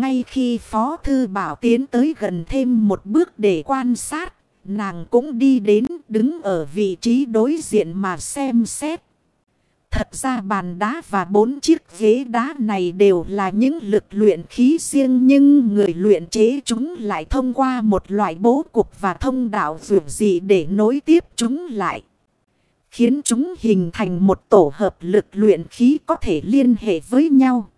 Ngay khi Phó Thư Bảo tiến tới gần thêm một bước để quan sát, nàng cũng đi đến đứng ở vị trí đối diện mà xem xét. Thật ra bàn đá và bốn chiếc ghế đá này đều là những lực luyện khí riêng nhưng người luyện chế chúng lại thông qua một loại bố cục và thông đạo dù gì để nối tiếp chúng lại. Khiến chúng hình thành một tổ hợp lực luyện khí có thể liên hệ với nhau.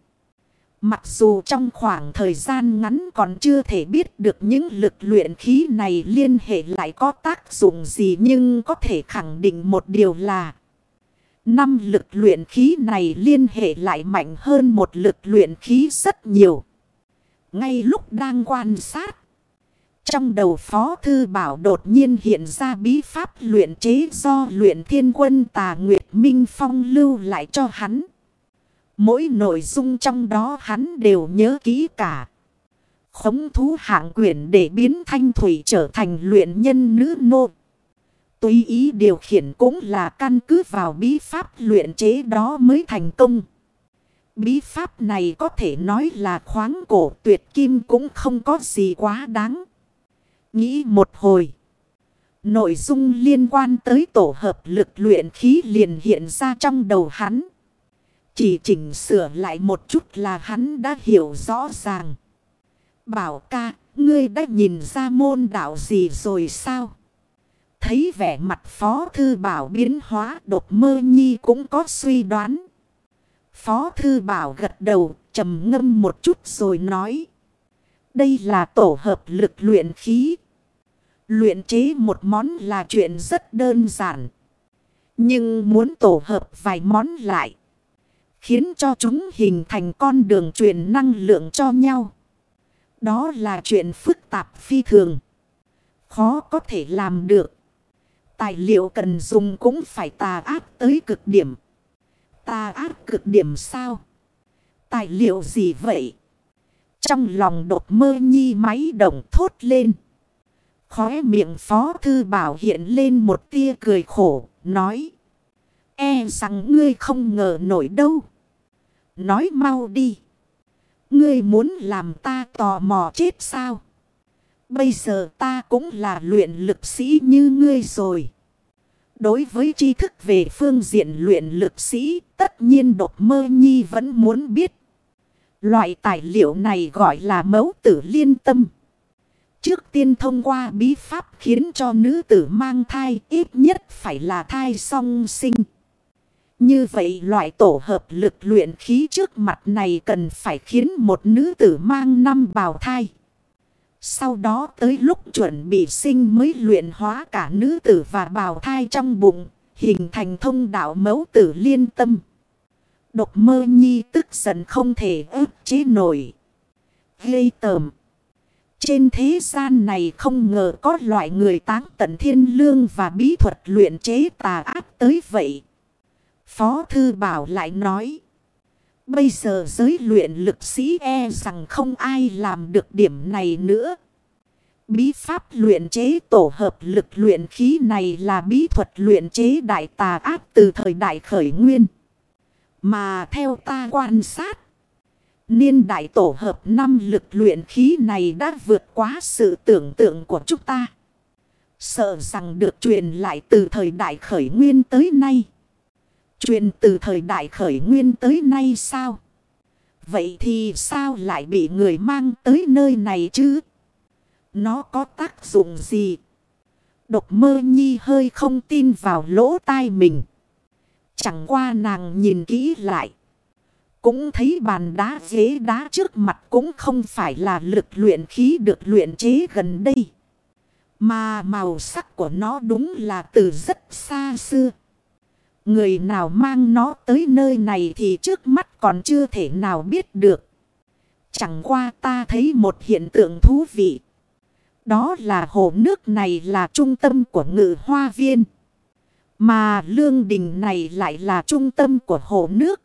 Mặc dù trong khoảng thời gian ngắn còn chưa thể biết được những lực luyện khí này liên hệ lại có tác dụng gì nhưng có thể khẳng định một điều là Năm lực luyện khí này liên hệ lại mạnh hơn một lực luyện khí rất nhiều. Ngay lúc đang quan sát. Trong đầu Phó Thư Bảo đột nhiên hiện ra bí pháp luyện chế do luyện thiên quân tà Nguyệt Minh Phong lưu lại cho hắn. Mỗi nội dung trong đó hắn đều nhớ kỹ cả. Khống thú hạng quyển để biến thanh thủy trở thành luyện nhân nữ nô. Tùy ý điều khiển cũng là căn cứ vào bí pháp luyện chế đó mới thành công. Bí pháp này có thể nói là khoáng cổ tuyệt kim cũng không có gì quá đáng. Nghĩ một hồi. Nội dung liên quan tới tổ hợp lực luyện khí liền hiện ra trong đầu hắn. Chỉ chỉnh sửa lại một chút là hắn đã hiểu rõ ràng. Bảo ca, ngươi đã nhìn ra môn đạo gì rồi sao? Thấy vẻ mặt Phó Thư Bảo biến hóa đột mơ nhi cũng có suy đoán. Phó Thư Bảo gật đầu trầm ngâm một chút rồi nói. Đây là tổ hợp lực luyện khí. Luyện chế một món là chuyện rất đơn giản. Nhưng muốn tổ hợp vài món lại. Khiến cho chúng hình thành con đường truyền năng lượng cho nhau. Đó là chuyện phức tạp phi thường. Khó có thể làm được. Tài liệu cần dùng cũng phải tà ác tới cực điểm. Tà ác cực điểm sao? Tài liệu gì vậy? Trong lòng đột mơ nhi máy động thốt lên. Khóe miệng phó thư bảo hiện lên một tia cười khổ, nói. E rằng ngươi không ngờ nổi đâu. Nói mau đi. Ngươi muốn làm ta tò mò chết sao? Bây giờ ta cũng là luyện lực sĩ như ngươi rồi. Đối với tri thức về phương diện luyện lực sĩ, tất nhiên Độc mơ nhi vẫn muốn biết. Loại tài liệu này gọi là mẫu tử liên tâm. Trước tiên thông qua bí pháp khiến cho nữ tử mang thai ít nhất phải là thai song sinh. Như vậy loại tổ hợp lực luyện khí trước mặt này cần phải khiến một nữ tử mang năm bào thai. Sau đó tới lúc chuẩn bị sinh mới luyện hóa cả nữ tử và bào thai trong bụng, hình thành thông đạo mẫu tử liên tâm. Độc mơ nhi tức giận không thể ức chế nổi. Gây tờm. Trên thế gian này không ngờ có loại người táng tận thiên lương và bí thuật luyện chế tà ác tới vậy. Phó Thư Bảo lại nói. Bây giờ giới luyện lực sĩ e rằng không ai làm được điểm này nữa. Bí pháp luyện chế tổ hợp lực luyện khí này là bí thuật luyện chế đại tà ác từ thời đại khởi nguyên. Mà theo ta quan sát, niên đại tổ hợp năm lực luyện khí này đã vượt quá sự tưởng tượng của chúng ta. Sợ rằng được truyền lại từ thời đại khởi nguyên tới nay. Truyền từ thời đại khởi nguyên tới nay sao? Vậy thì sao lại bị người mang tới nơi này chứ? Nó có tác dụng gì? Độc mơ nhi hơi không tin vào lỗ tai mình. Chẳng qua nàng nhìn kỹ lại. Cũng thấy bàn đá ghế đá trước mặt cũng không phải là lực luyện khí được luyện chế gần đây. Mà màu sắc của nó đúng là từ rất xa xưa. Người nào mang nó tới nơi này thì trước mắt còn chưa thể nào biết được. Chẳng qua ta thấy một hiện tượng thú vị. Đó là hồ nước này là trung tâm của ngự hoa viên. Mà lương đình này lại là trung tâm của hồ nước.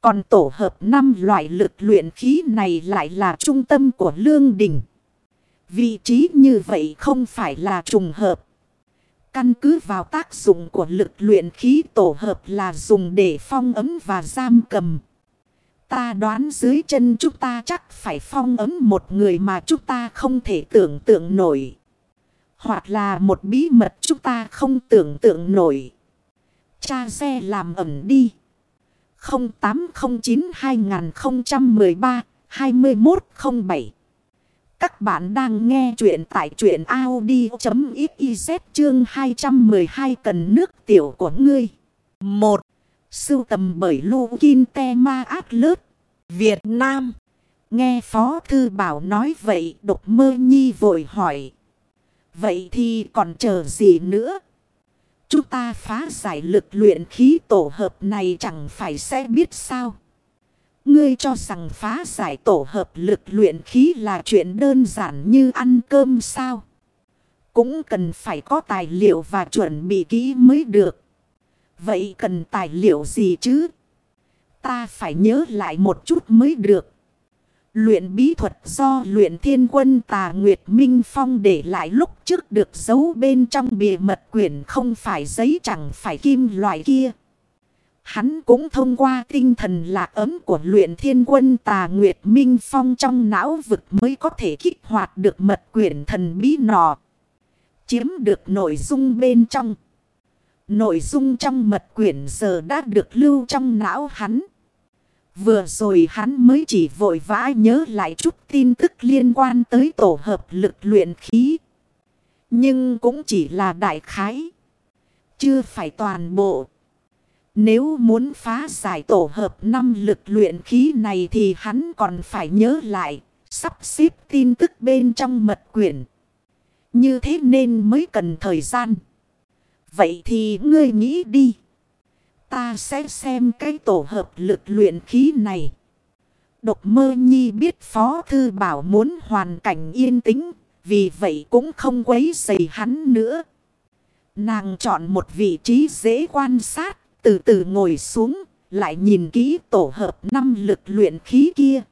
Còn tổ hợp năm loại lực luyện khí này lại là trung tâm của lương đình. Vị trí như vậy không phải là trùng hợp. Căn cứ vào tác dụng của lực luyện khí tổ hợp là dùng để phong ấm và giam cầm. Ta đoán dưới chân chúng ta chắc phải phong ấm một người mà chúng ta không thể tưởng tượng nổi. Hoặc là một bí mật chúng ta không tưởng tượng nổi. Cha xe làm ẩm đi. 0809-2013-2107 các bạn đang nghe chuyện tại chuyện Audi.xyz chương 212 cần nước tiểu của ngươi. 1. Sưu tầm bởi Lukin Tema Atlas, Việt Nam. Nghe Phó Thư Bảo nói vậy độc mơ nhi vội hỏi. Vậy thì còn chờ gì nữa? Chúng ta phá giải lực luyện khí tổ hợp này chẳng phải sẽ biết sao. Ngươi cho rằng phá giải tổ hợp lực luyện khí là chuyện đơn giản như ăn cơm sao? Cũng cần phải có tài liệu và chuẩn bị kỹ mới được. Vậy cần tài liệu gì chứ? Ta phải nhớ lại một chút mới được. Luyện bí thuật do luyện thiên quân tà Nguyệt Minh Phong để lại lúc trước được giấu bên trong bìa mật quyển không phải giấy chẳng phải kim loại kia. Hắn cũng thông qua tinh thần lạc ấm của luyện thiên quân tà Nguyệt Minh Phong trong não vực mới có thể kích hoạt được mật quyển thần bí nọ. Chiếm được nội dung bên trong. Nội dung trong mật quyển giờ đã được lưu trong não hắn. Vừa rồi hắn mới chỉ vội vã nhớ lại chút tin tức liên quan tới tổ hợp lực luyện khí. Nhưng cũng chỉ là đại khái. Chưa phải toàn bộ. Nếu muốn phá giải tổ hợp năm lực luyện khí này thì hắn còn phải nhớ lại. Sắp xếp tin tức bên trong mật quyển. Như thế nên mới cần thời gian. Vậy thì ngươi nghĩ đi. Ta sẽ xem cái tổ hợp lực luyện khí này. Độc mơ nhi biết Phó Thư Bảo muốn hoàn cảnh yên tĩnh. Vì vậy cũng không quấy dày hắn nữa. Nàng chọn một vị trí dễ quan sát. Từ từ ngồi xuống. Lại nhìn kỹ tổ hợp năm lực luyện khí kia.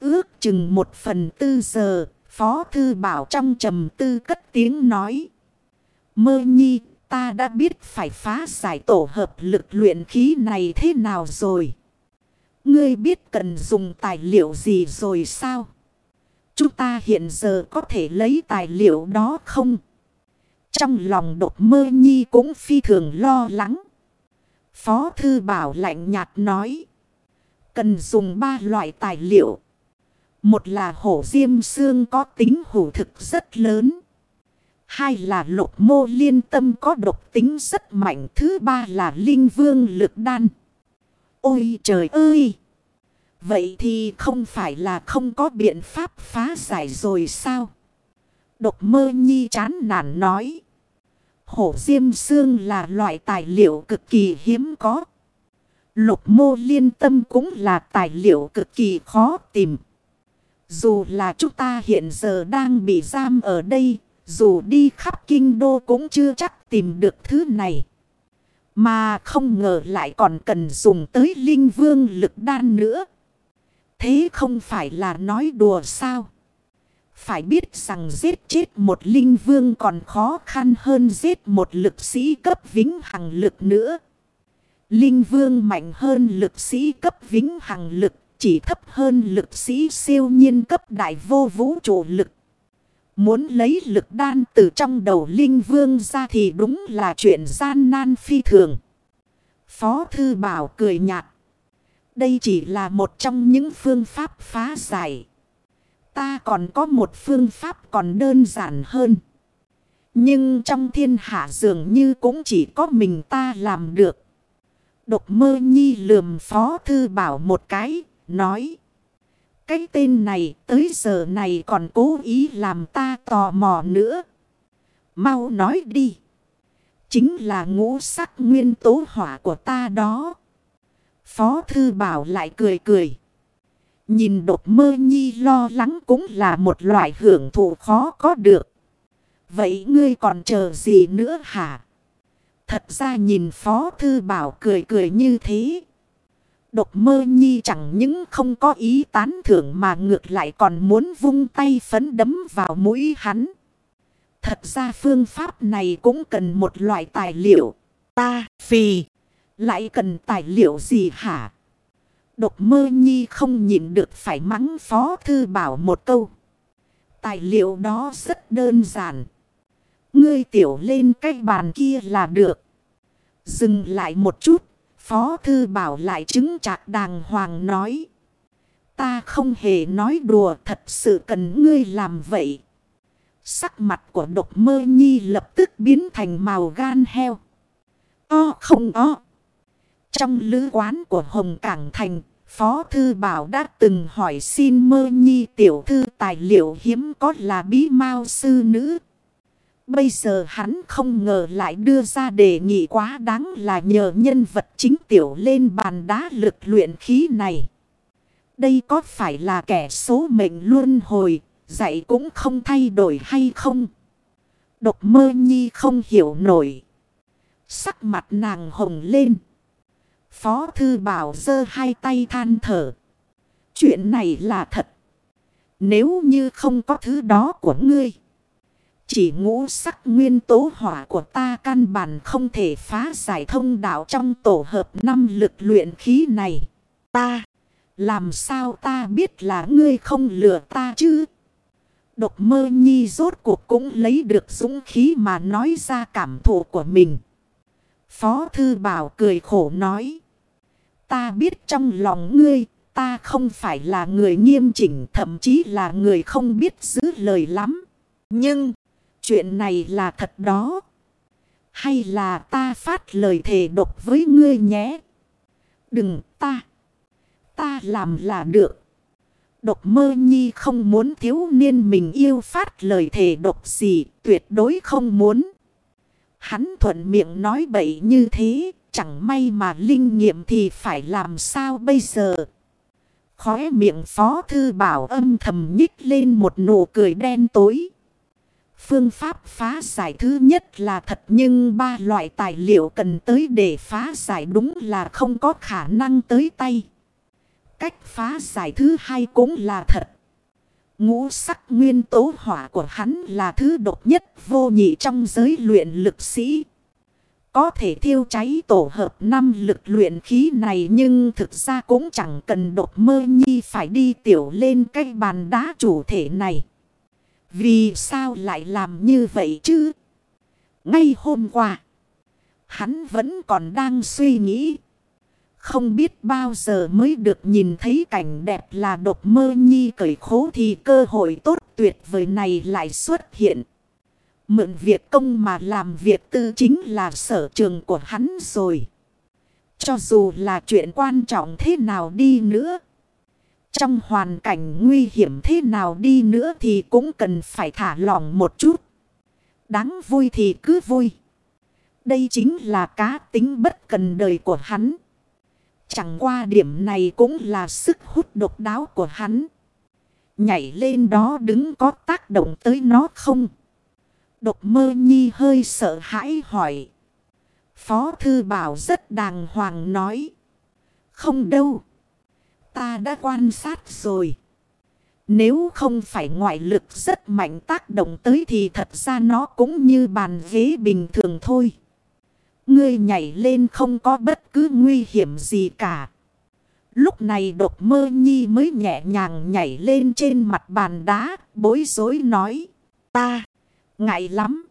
Ước chừng một phần tư giờ. Phó Thư Bảo trong trầm tư cất tiếng nói. Mơ nhi, Ta đã biết phải phá giải tổ hợp lực luyện khí này thế nào rồi. Ngươi biết cần dùng tài liệu gì rồi sao? Chúng ta hiện giờ có thể lấy tài liệu đó không? Trong lòng đột mơ nhi cũng phi thường lo lắng. Phó thư bảo lạnh nhạt nói. Cần dùng ba loại tài liệu. Một là hổ diêm xương có tính hủ thực rất lớn. Hai là lục mô liên tâm có độc tính rất mạnh. Thứ ba là linh vương lực đan. Ôi trời ơi! Vậy thì không phải là không có biện pháp phá giải rồi sao? Độc mơ nhi chán nản nói. Hổ diêm xương là loại tài liệu cực kỳ hiếm có. Lục mô liên tâm cũng là tài liệu cực kỳ khó tìm. Dù là chúng ta hiện giờ đang bị giam ở đây, dù đi khắp kinh đô cũng chưa chắc tìm được thứ này. Mà không ngờ lại còn cần dùng tới linh vương lực đan nữa. Thế không phải là nói đùa sao? Phải biết rằng giết chết một linh vương còn khó khăn hơn giết một lực sĩ cấp vĩnh hằng lực nữa. Linh vương mạnh hơn lực sĩ cấp vĩnh hằng lực, chỉ thấp hơn lực sĩ siêu nhiên cấp đại vô vũ trụ lực. Muốn lấy lực đan từ trong đầu linh vương ra thì đúng là chuyện gian nan phi thường. Phó Thư Bảo cười nhạt. Đây chỉ là một trong những phương pháp phá giải. Ta còn có một phương pháp còn đơn giản hơn. Nhưng trong thiên hạ dường như cũng chỉ có mình ta làm được. Độc mơ nhi lườm Phó Thư Bảo một cái, nói. Cái tên này tới giờ này còn cố ý làm ta tò mò nữa. Mau nói đi. Chính là ngũ sắc nguyên tố hỏa của ta đó. Phó thư bảo lại cười cười. Nhìn đột mơ nhi lo lắng cũng là một loại hưởng thụ khó có được. Vậy ngươi còn chờ gì nữa hả? Thật ra nhìn Phó Thư Bảo cười cười như thế. Độc mơ nhi chẳng những không có ý tán thưởng mà ngược lại còn muốn vung tay phấn đấm vào mũi hắn. Thật ra phương pháp này cũng cần một loại tài liệu. Ta, phì, lại cần tài liệu gì hả? Độc mơ nhi không nhịn được phải mắng Phó Thư Bảo một câu. Tài liệu đó rất đơn giản. Ngươi tiểu lên cái bàn kia là được. Dừng lại một chút. Phó Thư Bảo lại chứng chạc đàng hoàng nói. Ta không hề nói đùa, thật sự cần ngươi làm vậy. Sắc mặt của độc mơ nhi lập tức biến thành màu gan heo. O không o. Trong lữ quán của Hồng Cảng Thành, Phó Thư Bảo đã từng hỏi xin mơ nhi tiểu thư tài liệu hiếm có là bí mao sư nữ. Bây giờ hắn không ngờ lại đưa ra đề nghị quá đáng là nhờ nhân vật chính tiểu lên bàn đá lực luyện khí này. Đây có phải là kẻ số mệnh luôn hồi, dạy cũng không thay đổi hay không? Độc mơ nhi không hiểu nổi. Sắc mặt nàng hồng lên. Phó thư bảo dơ hai tay than thở. Chuyện này là thật. Nếu như không có thứ đó của ngươi. Chỉ ngũ sắc nguyên tố hỏa của ta căn bản không thể phá giải thông đạo trong tổ hợp năm lực luyện khí này. Ta, làm sao ta biết là ngươi không lừa ta chứ? Độc mơ nhi rốt cuộc cũng lấy được dũng khí mà nói ra cảm thụ của mình. Phó thư bảo cười khổ nói. Ta biết trong lòng ngươi, ta không phải là người nghiêm chỉnh, thậm chí là người không biết giữ lời lắm. Nhưng, chuyện này là thật đó. Hay là ta phát lời thề độc với ngươi nhé? Đừng ta. Ta làm là được. Độc mơ nhi không muốn thiếu niên mình yêu phát lời thề độc gì, tuyệt đối không muốn. Hắn thuận miệng nói bậy như thế, chẳng may mà linh nghiệm thì phải làm sao bây giờ? Khóe miệng phó thư bảo âm thầm nhích lên một nụ cười đen tối. Phương pháp phá giải thứ nhất là thật nhưng ba loại tài liệu cần tới để phá giải đúng là không có khả năng tới tay. Cách phá giải thứ hai cũng là thật. Ngũ sắc nguyên tố hỏa của hắn là thứ độc nhất vô nhị trong giới luyện lực sĩ. Có thể thiêu cháy tổ hợp năm lực luyện khí này nhưng thực ra cũng chẳng cần đột mơ nhi phải đi tiểu lên cái bàn đá chủ thể này. Vì sao lại làm như vậy chứ? Ngay hôm qua, hắn vẫn còn đang suy nghĩ. Không biết bao giờ mới được nhìn thấy cảnh đẹp là độc mơ nhi cởi khố thì cơ hội tốt tuyệt vời này lại xuất hiện. Mượn việc công mà làm việc tư chính là sở trường của hắn rồi. Cho dù là chuyện quan trọng thế nào đi nữa. Trong hoàn cảnh nguy hiểm thế nào đi nữa thì cũng cần phải thả lỏng một chút. Đáng vui thì cứ vui. Đây chính là cá tính bất cần đời của hắn. Chẳng qua điểm này cũng là sức hút độc đáo của hắn. Nhảy lên đó đứng có tác động tới nó không? Độc mơ nhi hơi sợ hãi hỏi. Phó thư bảo rất đàng hoàng nói. Không đâu. Ta đã quan sát rồi. Nếu không phải ngoại lực rất mạnh tác động tới thì thật ra nó cũng như bàn ghế bình thường thôi. Ngươi nhảy lên không có bất cứ nguy hiểm gì cả. Lúc này độc mơ nhi mới nhẹ nhàng nhảy lên trên mặt bàn đá, bối rối nói. Ta, ngại lắm.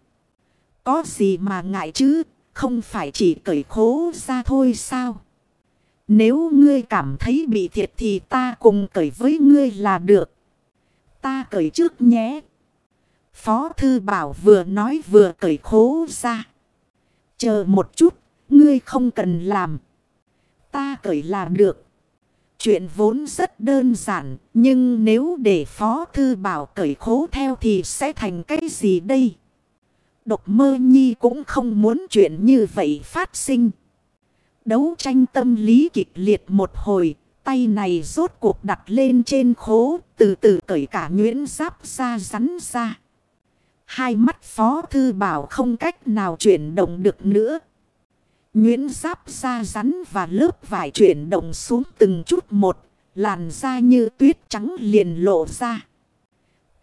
Có gì mà ngại chứ, không phải chỉ cởi khố ra thôi sao? Nếu ngươi cảm thấy bị thiệt thì ta cùng cởi với ngươi là được. Ta cởi trước nhé. Phó thư bảo vừa nói vừa cởi khố ra. Chờ một chút, ngươi không cần làm. Ta cởi là được. Chuyện vốn rất đơn giản, nhưng nếu để Phó Thư Bảo cởi khố theo thì sẽ thành cái gì đây? Độc mơ nhi cũng không muốn chuyện như vậy phát sinh. Đấu tranh tâm lý kịch liệt một hồi, tay này rốt cuộc đặt lên trên khố, từ từ cởi cả nguyễn giáp ra rắn ra. Hai mắt phó thư bảo không cách nào chuyển động được nữa. Nguyễn giáp ra rắn và lớp vải chuyển động xuống từng chút một, làn da như tuyết trắng liền lộ ra.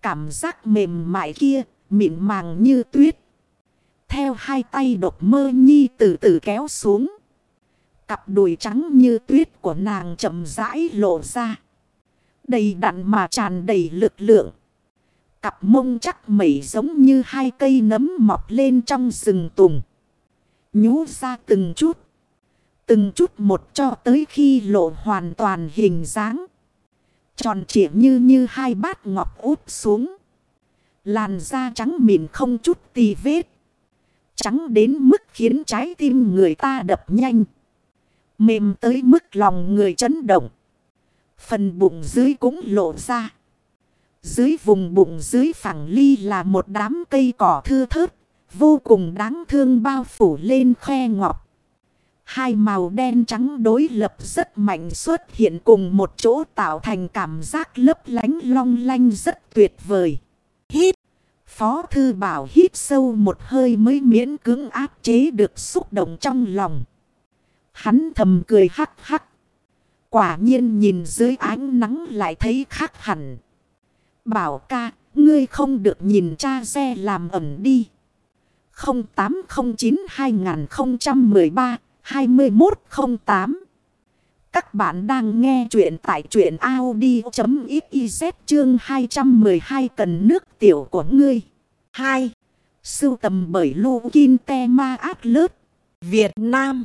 Cảm giác mềm mại kia, mịn màng như tuyết. Theo hai tay độc mơ nhi từ từ kéo xuống. Cặp đùi trắng như tuyết của nàng chậm rãi lộ ra. Đầy đặn mà tràn đầy lực lượng. Cặp mông chắc mẩy giống như hai cây nấm mọc lên trong rừng tùng. Nhú ra từng chút. Từng chút một cho tới khi lộ hoàn toàn hình dáng. Tròn trịa như như hai bát ngọc úp xuống. Làn da trắng mịn không chút tì vết. Trắng đến mức khiến trái tim người ta đập nhanh. Mềm tới mức lòng người chấn động. Phần bụng dưới cũng lộ ra. Dưới vùng bụng dưới phẳng ly là một đám cây cỏ thưa thớt. Vô cùng đáng thương bao phủ lên khoe ngọc. Hai màu đen trắng đối lập rất mạnh xuất hiện cùng một chỗ tạo thành cảm giác lấp lánh long lanh rất tuyệt vời. Hít. Phó thư bảo hít sâu một hơi mới miễn cưỡng áp chế được xúc động trong lòng. Hắn thầm cười hắc hắc. Quả nhiên nhìn dưới ánh nắng lại thấy khác hẳn. Bảo ca, ngươi không được nhìn cha xe làm ẩm đi. 0809-2013-2108 Các bạn đang nghe chuyện tại chuyện Audi.xyz chương 212 cần nước tiểu của ngươi. 2. Sưu tầm bởi Lô Kinh Te Ma Việt Nam.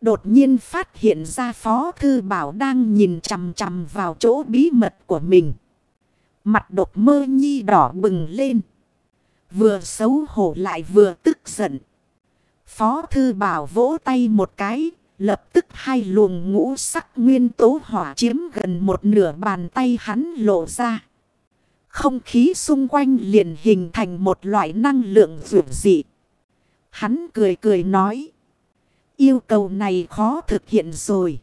Đột nhiên phát hiện ra Phó Thư Bảo đang nhìn chằm chằm vào chỗ bí mật của mình. Mặt đột mơ nhi đỏ bừng lên. Vừa xấu hổ lại vừa tức giận. Phó Thư Bảo vỗ tay một cái. Lập tức hai luồng ngũ sắc nguyên tố hỏa chiếm gần một nửa bàn tay hắn lộ ra. Không khí xung quanh liền hình thành một loại năng lượng rượu dị. Hắn cười cười nói. Yêu cầu này khó thực hiện rồi.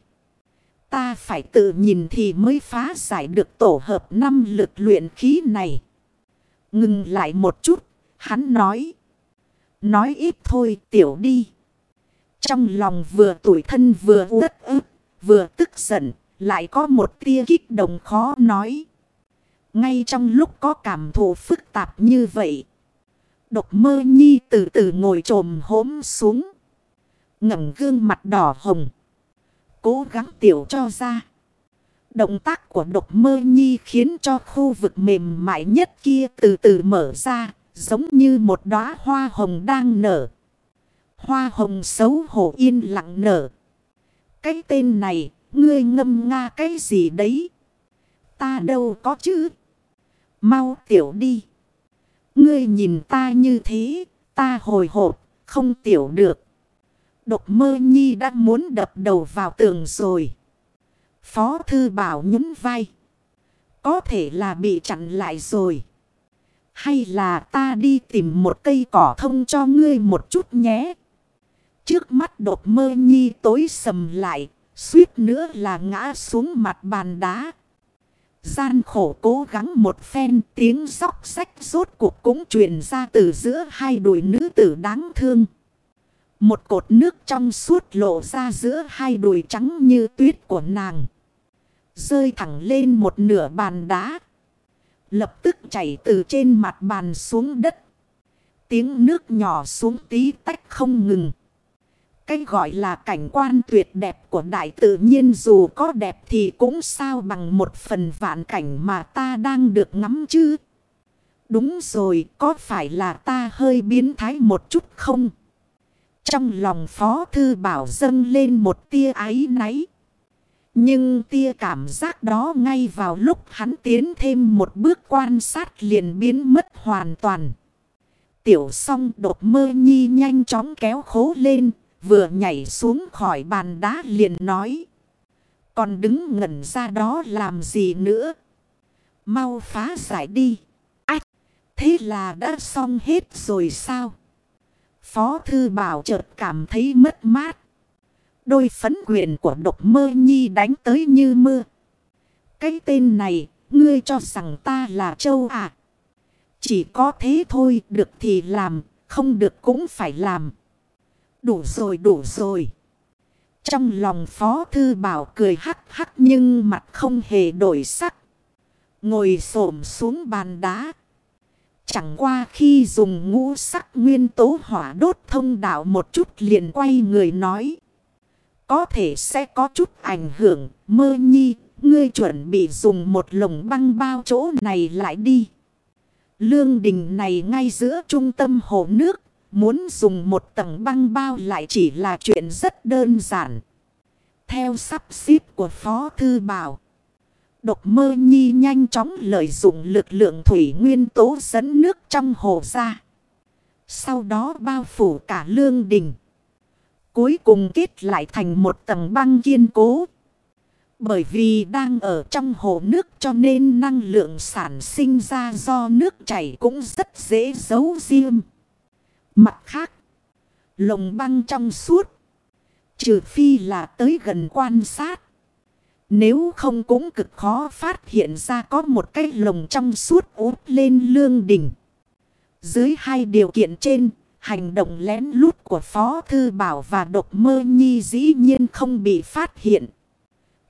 Ta phải tự nhìn thì mới phá giải được tổ hợp năm lực luyện khí này. Ngừng lại một chút, hắn nói. Nói ít thôi tiểu đi. Trong lòng vừa tủi thân vừa uất ức, vừa tức giận, lại có một tia kích động khó nói. Ngay trong lúc có cảm thụ phức tạp như vậy. Độc mơ nhi từ từ ngồi trồm hốm xuống ngẩng gương mặt đỏ hồng. Cố gắng tiểu cho ra. Động tác của độc mơ nhi khiến cho khu vực mềm mại nhất kia từ từ mở ra. Giống như một đóa hoa hồng đang nở. Hoa hồng xấu hổ yên lặng nở. Cái tên này, ngươi ngâm nga cái gì đấy? Ta đâu có chứ? Mau tiểu đi. Ngươi nhìn ta như thế, ta hồi hộp, không tiểu được. Độc mơ nhi đã muốn đập đầu vào tường rồi. Phó thư bảo nhún vai. Có thể là bị chặn lại rồi. Hay là ta đi tìm một cây cỏ thông cho ngươi một chút nhé. Trước mắt đột mơ nhi tối sầm lại. Suýt nữa là ngã xuống mặt bàn đá. Gian khổ cố gắng một phen, tiếng sóc sách rốt cuộc cũng truyền ra từ giữa hai đùi nữ tử đáng thương. Một cột nước trong suốt lộ ra giữa hai đùi trắng như tuyết của nàng. Rơi thẳng lên một nửa bàn đá. Lập tức chảy từ trên mặt bàn xuống đất. Tiếng nước nhỏ xuống tí tách không ngừng. Cái gọi là cảnh quan tuyệt đẹp của đại tự nhiên dù có đẹp thì cũng sao bằng một phần vạn cảnh mà ta đang được ngắm chứ. Đúng rồi, có phải là ta hơi biến thái một chút không? Trong lòng Phó Thư Bảo dâng lên một tia ái náy. Nhưng tia cảm giác đó ngay vào lúc hắn tiến thêm một bước quan sát liền biến mất hoàn toàn. Tiểu song đột mơ nhi nhanh chóng kéo khố lên, vừa nhảy xuống khỏi bàn đá liền nói. Còn đứng ngẩn ra đó làm gì nữa? Mau phá giải đi. Ách, thế là đã xong hết rồi sao? Phó Thư Bảo chợt cảm thấy mất mát. Đôi phấn quyền của độc mơ nhi đánh tới như mưa. Cái tên này, ngươi cho rằng ta là châu à? Chỉ có thế thôi, được thì làm, không được cũng phải làm. Đủ rồi, đủ rồi. Trong lòng Phó Thư Bảo cười hắc hắc nhưng mặt không hề đổi sắc. Ngồi xổm xuống bàn đá. Chẳng qua khi dùng ngũ sắc nguyên tố hỏa đốt thông đạo một chút liền quay người nói có thể sẽ có chút ảnh hưởng. Mơ nhi, ngươi chuẩn bị dùng một lồng băng bao chỗ này lại đi. Lương đình này ngay giữa trung tâm hồ nước. Muốn dùng một tầng băng bao lại chỉ là chuyện rất đơn giản. Theo sắp xếp của Phó Thư Bảo. Độc mơ nhi nhanh chóng lợi dụng lực lượng thủy nguyên tố dẫn nước trong hồ ra. Sau đó bao phủ cả lương đình. Cuối cùng kết lại thành một tầng băng kiên cố. Bởi vì đang ở trong hồ nước cho nên năng lượng sản sinh ra do nước chảy cũng rất dễ giấu riêng. Mặt khác, lồng băng trong suốt. Trừ phi là tới gần quan sát. Nếu không cũng cực khó phát hiện ra có một cái lồng trong suốt úp lên lương đỉnh. Dưới hai điều kiện trên, hành động lén lút của Phó Thư Bảo và Độc Mơ Nhi dĩ nhiên không bị phát hiện.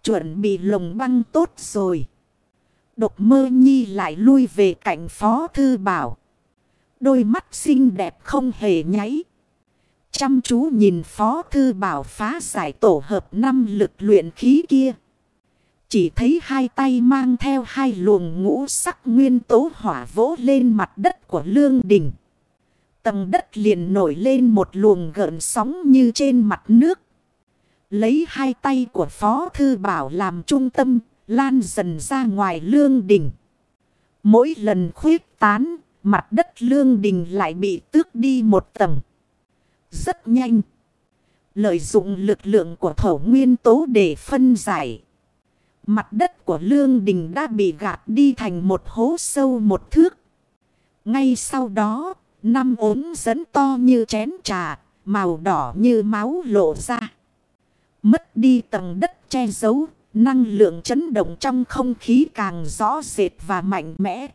Chuẩn bị lồng băng tốt rồi. Độc Mơ Nhi lại lui về cạnh Phó Thư Bảo. Đôi mắt xinh đẹp không hề nháy. Chăm chú nhìn Phó Thư Bảo phá giải tổ hợp năm lực luyện khí kia. Chỉ thấy hai tay mang theo hai luồng ngũ sắc nguyên tố hỏa vỗ lên mặt đất của lương đình Tầng đất liền nổi lên một luồng gợn sóng như trên mặt nước. Lấy hai tay của Phó Thư Bảo làm trung tâm, lan dần ra ngoài lương đỉnh. Mỗi lần khuyết tán, mặt đất lương đình lại bị tước đi một tầng. Rất nhanh. Lợi dụng lực lượng của thổ nguyên tố để phân giải. Mặt đất của lương đình đã bị gạt đi thành một hố sâu một thước. Ngay sau đó, năm ốm dẫn to như chén trà, màu đỏ như máu lộ ra. Mất đi tầng đất che giấu, năng lượng chấn động trong không khí càng rõ rệt và mạnh mẽ.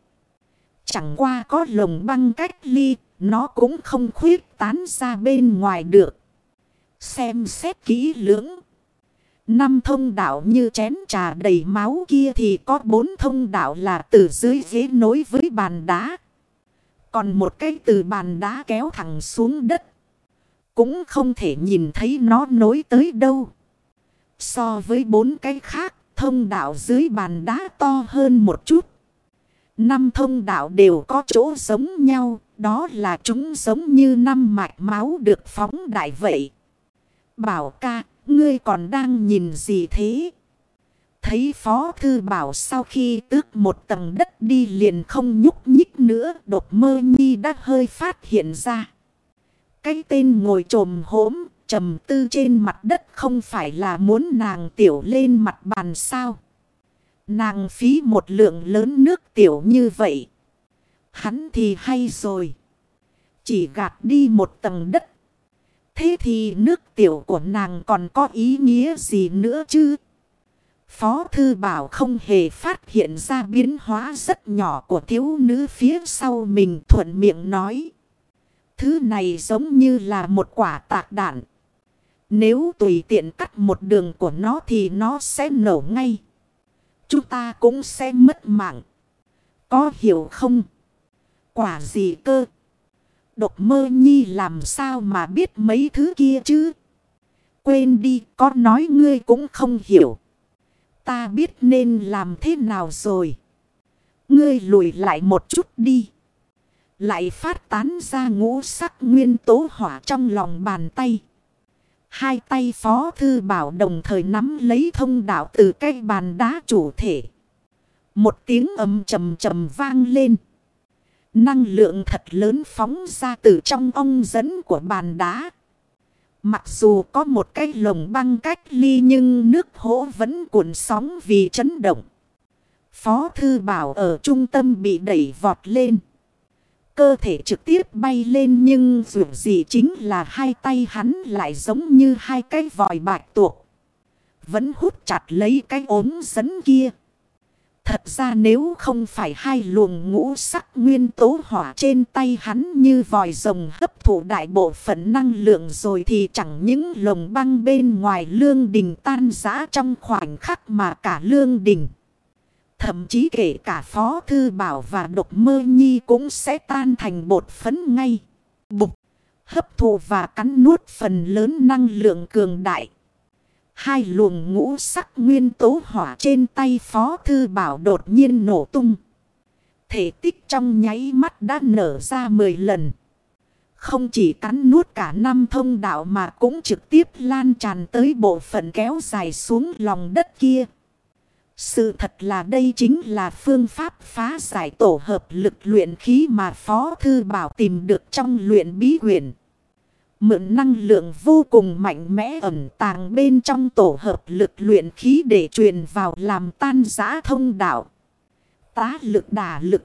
Chẳng qua có lồng băng cách ly, nó cũng không khuyết tán ra bên ngoài được. Xem xét kỹ lưỡng. Năm thông đạo như chén trà đầy máu kia thì có bốn thông đạo là từ dưới ghế nối với bàn đá. Còn một cái từ bàn đá kéo thẳng xuống đất. Cũng không thể nhìn thấy nó nối tới đâu. So với bốn cái khác, thông đạo dưới bàn đá to hơn một chút. Năm thông đạo đều có chỗ giống nhau, đó là chúng giống như năm mạch máu được phóng đại vậy. Bảo ca, ngươi còn đang nhìn gì thế? Thấy Phó Thư Bảo sau khi tước một tầng đất đi liền không nhúc nhích nữa, đột mơ nhi đã hơi phát hiện ra. Cái tên ngồi trồm hốm, trầm tư trên mặt đất không phải là muốn nàng tiểu lên mặt bàn sao? Nàng phí một lượng lớn nước tiểu như vậy. Hắn thì hay rồi. Chỉ gạt đi một tầng đất. Thế thì nước tiểu của nàng còn có ý nghĩa gì nữa chứ? Phó Thư Bảo không hề phát hiện ra biến hóa rất nhỏ của thiếu nữ phía sau mình thuận miệng nói. Thứ này giống như là một quả tạc đạn. Nếu tùy tiện cắt một đường của nó thì nó sẽ nổ ngay chúng ta cũng sẽ mất mạng. Có hiểu không? Quả gì cơ? Độc mơ nhi làm sao mà biết mấy thứ kia chứ? Quên đi, có nói ngươi cũng không hiểu. Ta biết nên làm thế nào rồi. Ngươi lùi lại một chút đi. Lại phát tán ra ngũ sắc nguyên tố hỏa trong lòng bàn tay. Hai tay phó thư bảo đồng thời nắm lấy thông đạo từ cây bàn đá chủ thể. Một tiếng âm trầm trầm vang lên. Năng lượng thật lớn phóng ra từ trong ong dẫn của bàn đá. Mặc dù có một cái lồng băng cách ly nhưng nước hỗ vẫn cuộn sóng vì chấn động. Phó thư bảo ở trung tâm bị đẩy vọt lên. Cơ thể trực tiếp bay lên nhưng dù gì chính là hai tay hắn lại giống như hai cái vòi bạch tuộc. Vẫn hút chặt lấy cái ốm dẫn kia. Thật ra nếu không phải hai luồng ngũ sắc nguyên tố hỏa trên tay hắn như vòi rồng hấp thụ đại bộ phận năng lượng rồi thì chẳng những lồng băng bên ngoài lương đình tan rã trong khoảnh khắc mà cả lương đình. Thậm chí kể cả Phó Thư Bảo và Độc Mơ Nhi cũng sẽ tan thành bột phấn ngay. Bục, hấp thụ và cắn nuốt phần lớn năng lượng cường đại. Hai luồng ngũ sắc nguyên tố hỏa trên tay Phó Thư Bảo đột nhiên nổ tung. Thể tích trong nháy mắt đã nở ra 10 lần. Không chỉ cắn nuốt cả năm thông đạo mà cũng trực tiếp lan tràn tới bộ phận kéo dài xuống lòng đất kia. Sự thật là đây chính là phương pháp phá giải tổ hợp lực luyện khí mà Phó Thư Bảo tìm được trong luyện bí quyển. Mượn năng lượng vô cùng mạnh mẽ ẩn tàng bên trong tổ hợp lực luyện khí để truyền vào làm tan giã thông đạo. Tá lực đả lực.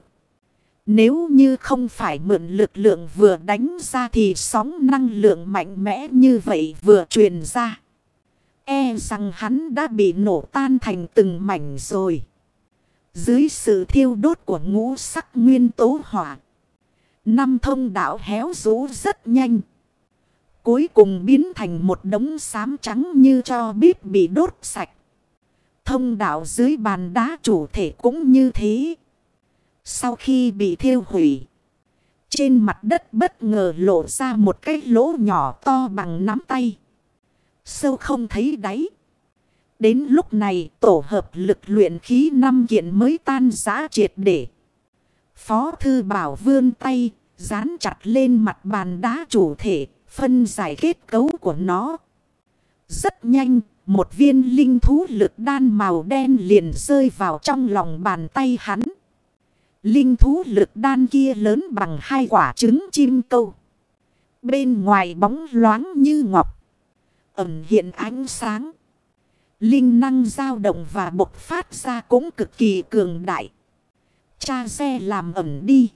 Nếu như không phải mượn lực lượng vừa đánh ra thì sóng năng lượng mạnh mẽ như vậy vừa truyền ra. E rằng hắn đã bị nổ tan thành từng mảnh rồi. Dưới sự thiêu đốt của ngũ sắc nguyên tố hỏa. Năm thông đạo héo rũ rất nhanh. Cuối cùng biến thành một đống xám trắng như cho bếp bị đốt sạch. Thông đạo dưới bàn đá chủ thể cũng như thế. Sau khi bị thiêu hủy. Trên mặt đất bất ngờ lộ ra một cái lỗ nhỏ to bằng nắm tay. Sâu không thấy đáy. Đến lúc này tổ hợp lực luyện khí năm kiện mới tan giã triệt để. Phó thư bảo vươn tay, dán chặt lên mặt bàn đá chủ thể, phân giải kết cấu của nó. Rất nhanh, một viên linh thú lực đan màu đen liền rơi vào trong lòng bàn tay hắn. Linh thú lực đan kia lớn bằng hai quả trứng chim câu. Bên ngoài bóng loáng như ngọc. Ẩm hiện ánh sáng. Linh năng dao động và bộc phát ra cũng cực kỳ cường đại. Cha xe làm ẩm đi.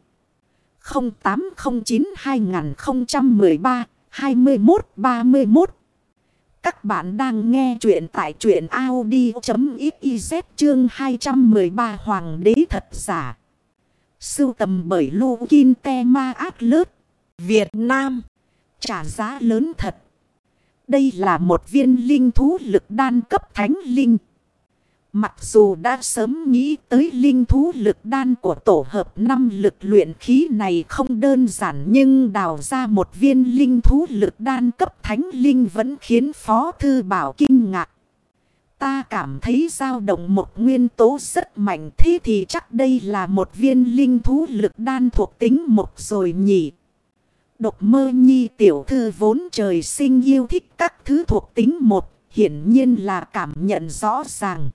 0809 2013 21-31. Các bạn đang nghe chuyện tại chuyện Audi.xyz chương 213 Hoàng đế thật giả. Sưu tầm bởi Lô Kinh Te Ma Át Lớt. Việt Nam. Trả giá lớn thật. Đây là một viên linh thú lực đan cấp thánh linh. Mặc dù đã sớm nghĩ tới linh thú lực đan của tổ hợp năm lực luyện khí này không đơn giản nhưng đào ra một viên linh thú lực đan cấp thánh linh vẫn khiến Phó Thư Bảo kinh ngạc. Ta cảm thấy dao động một nguyên tố rất mạnh thế thì chắc đây là một viên linh thú lực đan thuộc tính một rồi nhỉ. Độc mơ nhi tiểu thư vốn trời sinh yêu thích các thứ thuộc tính một, hiển nhiên là cảm nhận rõ ràng.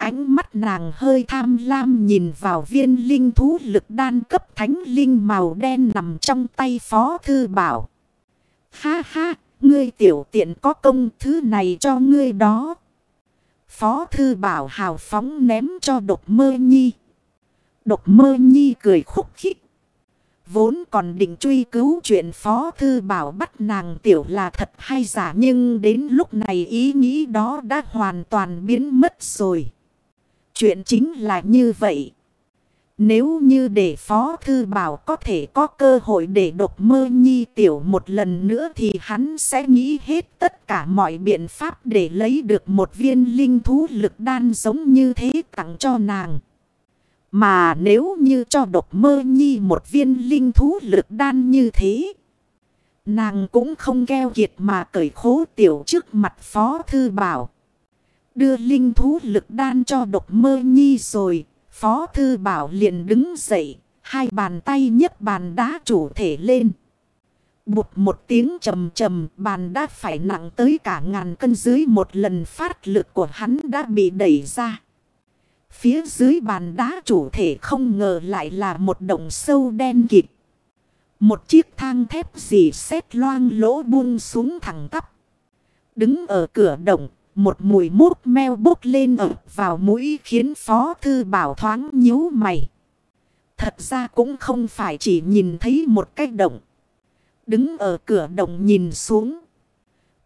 Ánh mắt nàng hơi tham lam nhìn vào viên linh thú lực đan cấp thánh linh màu đen nằm trong tay phó thư bảo. Ha ha, ngươi tiểu tiện có công thứ này cho ngươi đó. Phó thư bảo hào phóng ném cho độc mơ nhi. Độc mơ nhi cười khúc khích. Vốn còn định truy cứu chuyện Phó Thư Bảo bắt nàng tiểu là thật hay giả nhưng đến lúc này ý nghĩ đó đã hoàn toàn biến mất rồi. Chuyện chính là như vậy. Nếu như để Phó Thư Bảo có thể có cơ hội để độc mơ nhi tiểu một lần nữa thì hắn sẽ nghĩ hết tất cả mọi biện pháp để lấy được một viên linh thú lực đan giống như thế tặng cho nàng. Mà nếu như cho độc mơ nhi một viên linh thú lực đan như thế. Nàng cũng không keo kiệt mà cởi khố tiểu trước mặt Phó Thư Bảo. Đưa linh thú lực đan cho độc mơ nhi rồi. Phó Thư Bảo liền đứng dậy. Hai bàn tay nhấc bàn đá chủ thể lên. Bụt một tiếng trầm trầm bàn đá phải nặng tới cả ngàn cân dưới một lần phát lực của hắn đã bị đẩy ra. Phía dưới bàn đá chủ thể không ngờ lại là một động sâu đen kịt. Một chiếc thang thép dì xét loang lỗ buông xuống thẳng tắp. Đứng ở cửa động, một mùi mút meo bốc lên ở vào mũi khiến Phó Thư Bảo thoáng nhíu mày. Thật ra cũng không phải chỉ nhìn thấy một cái động. Đứng ở cửa động nhìn xuống.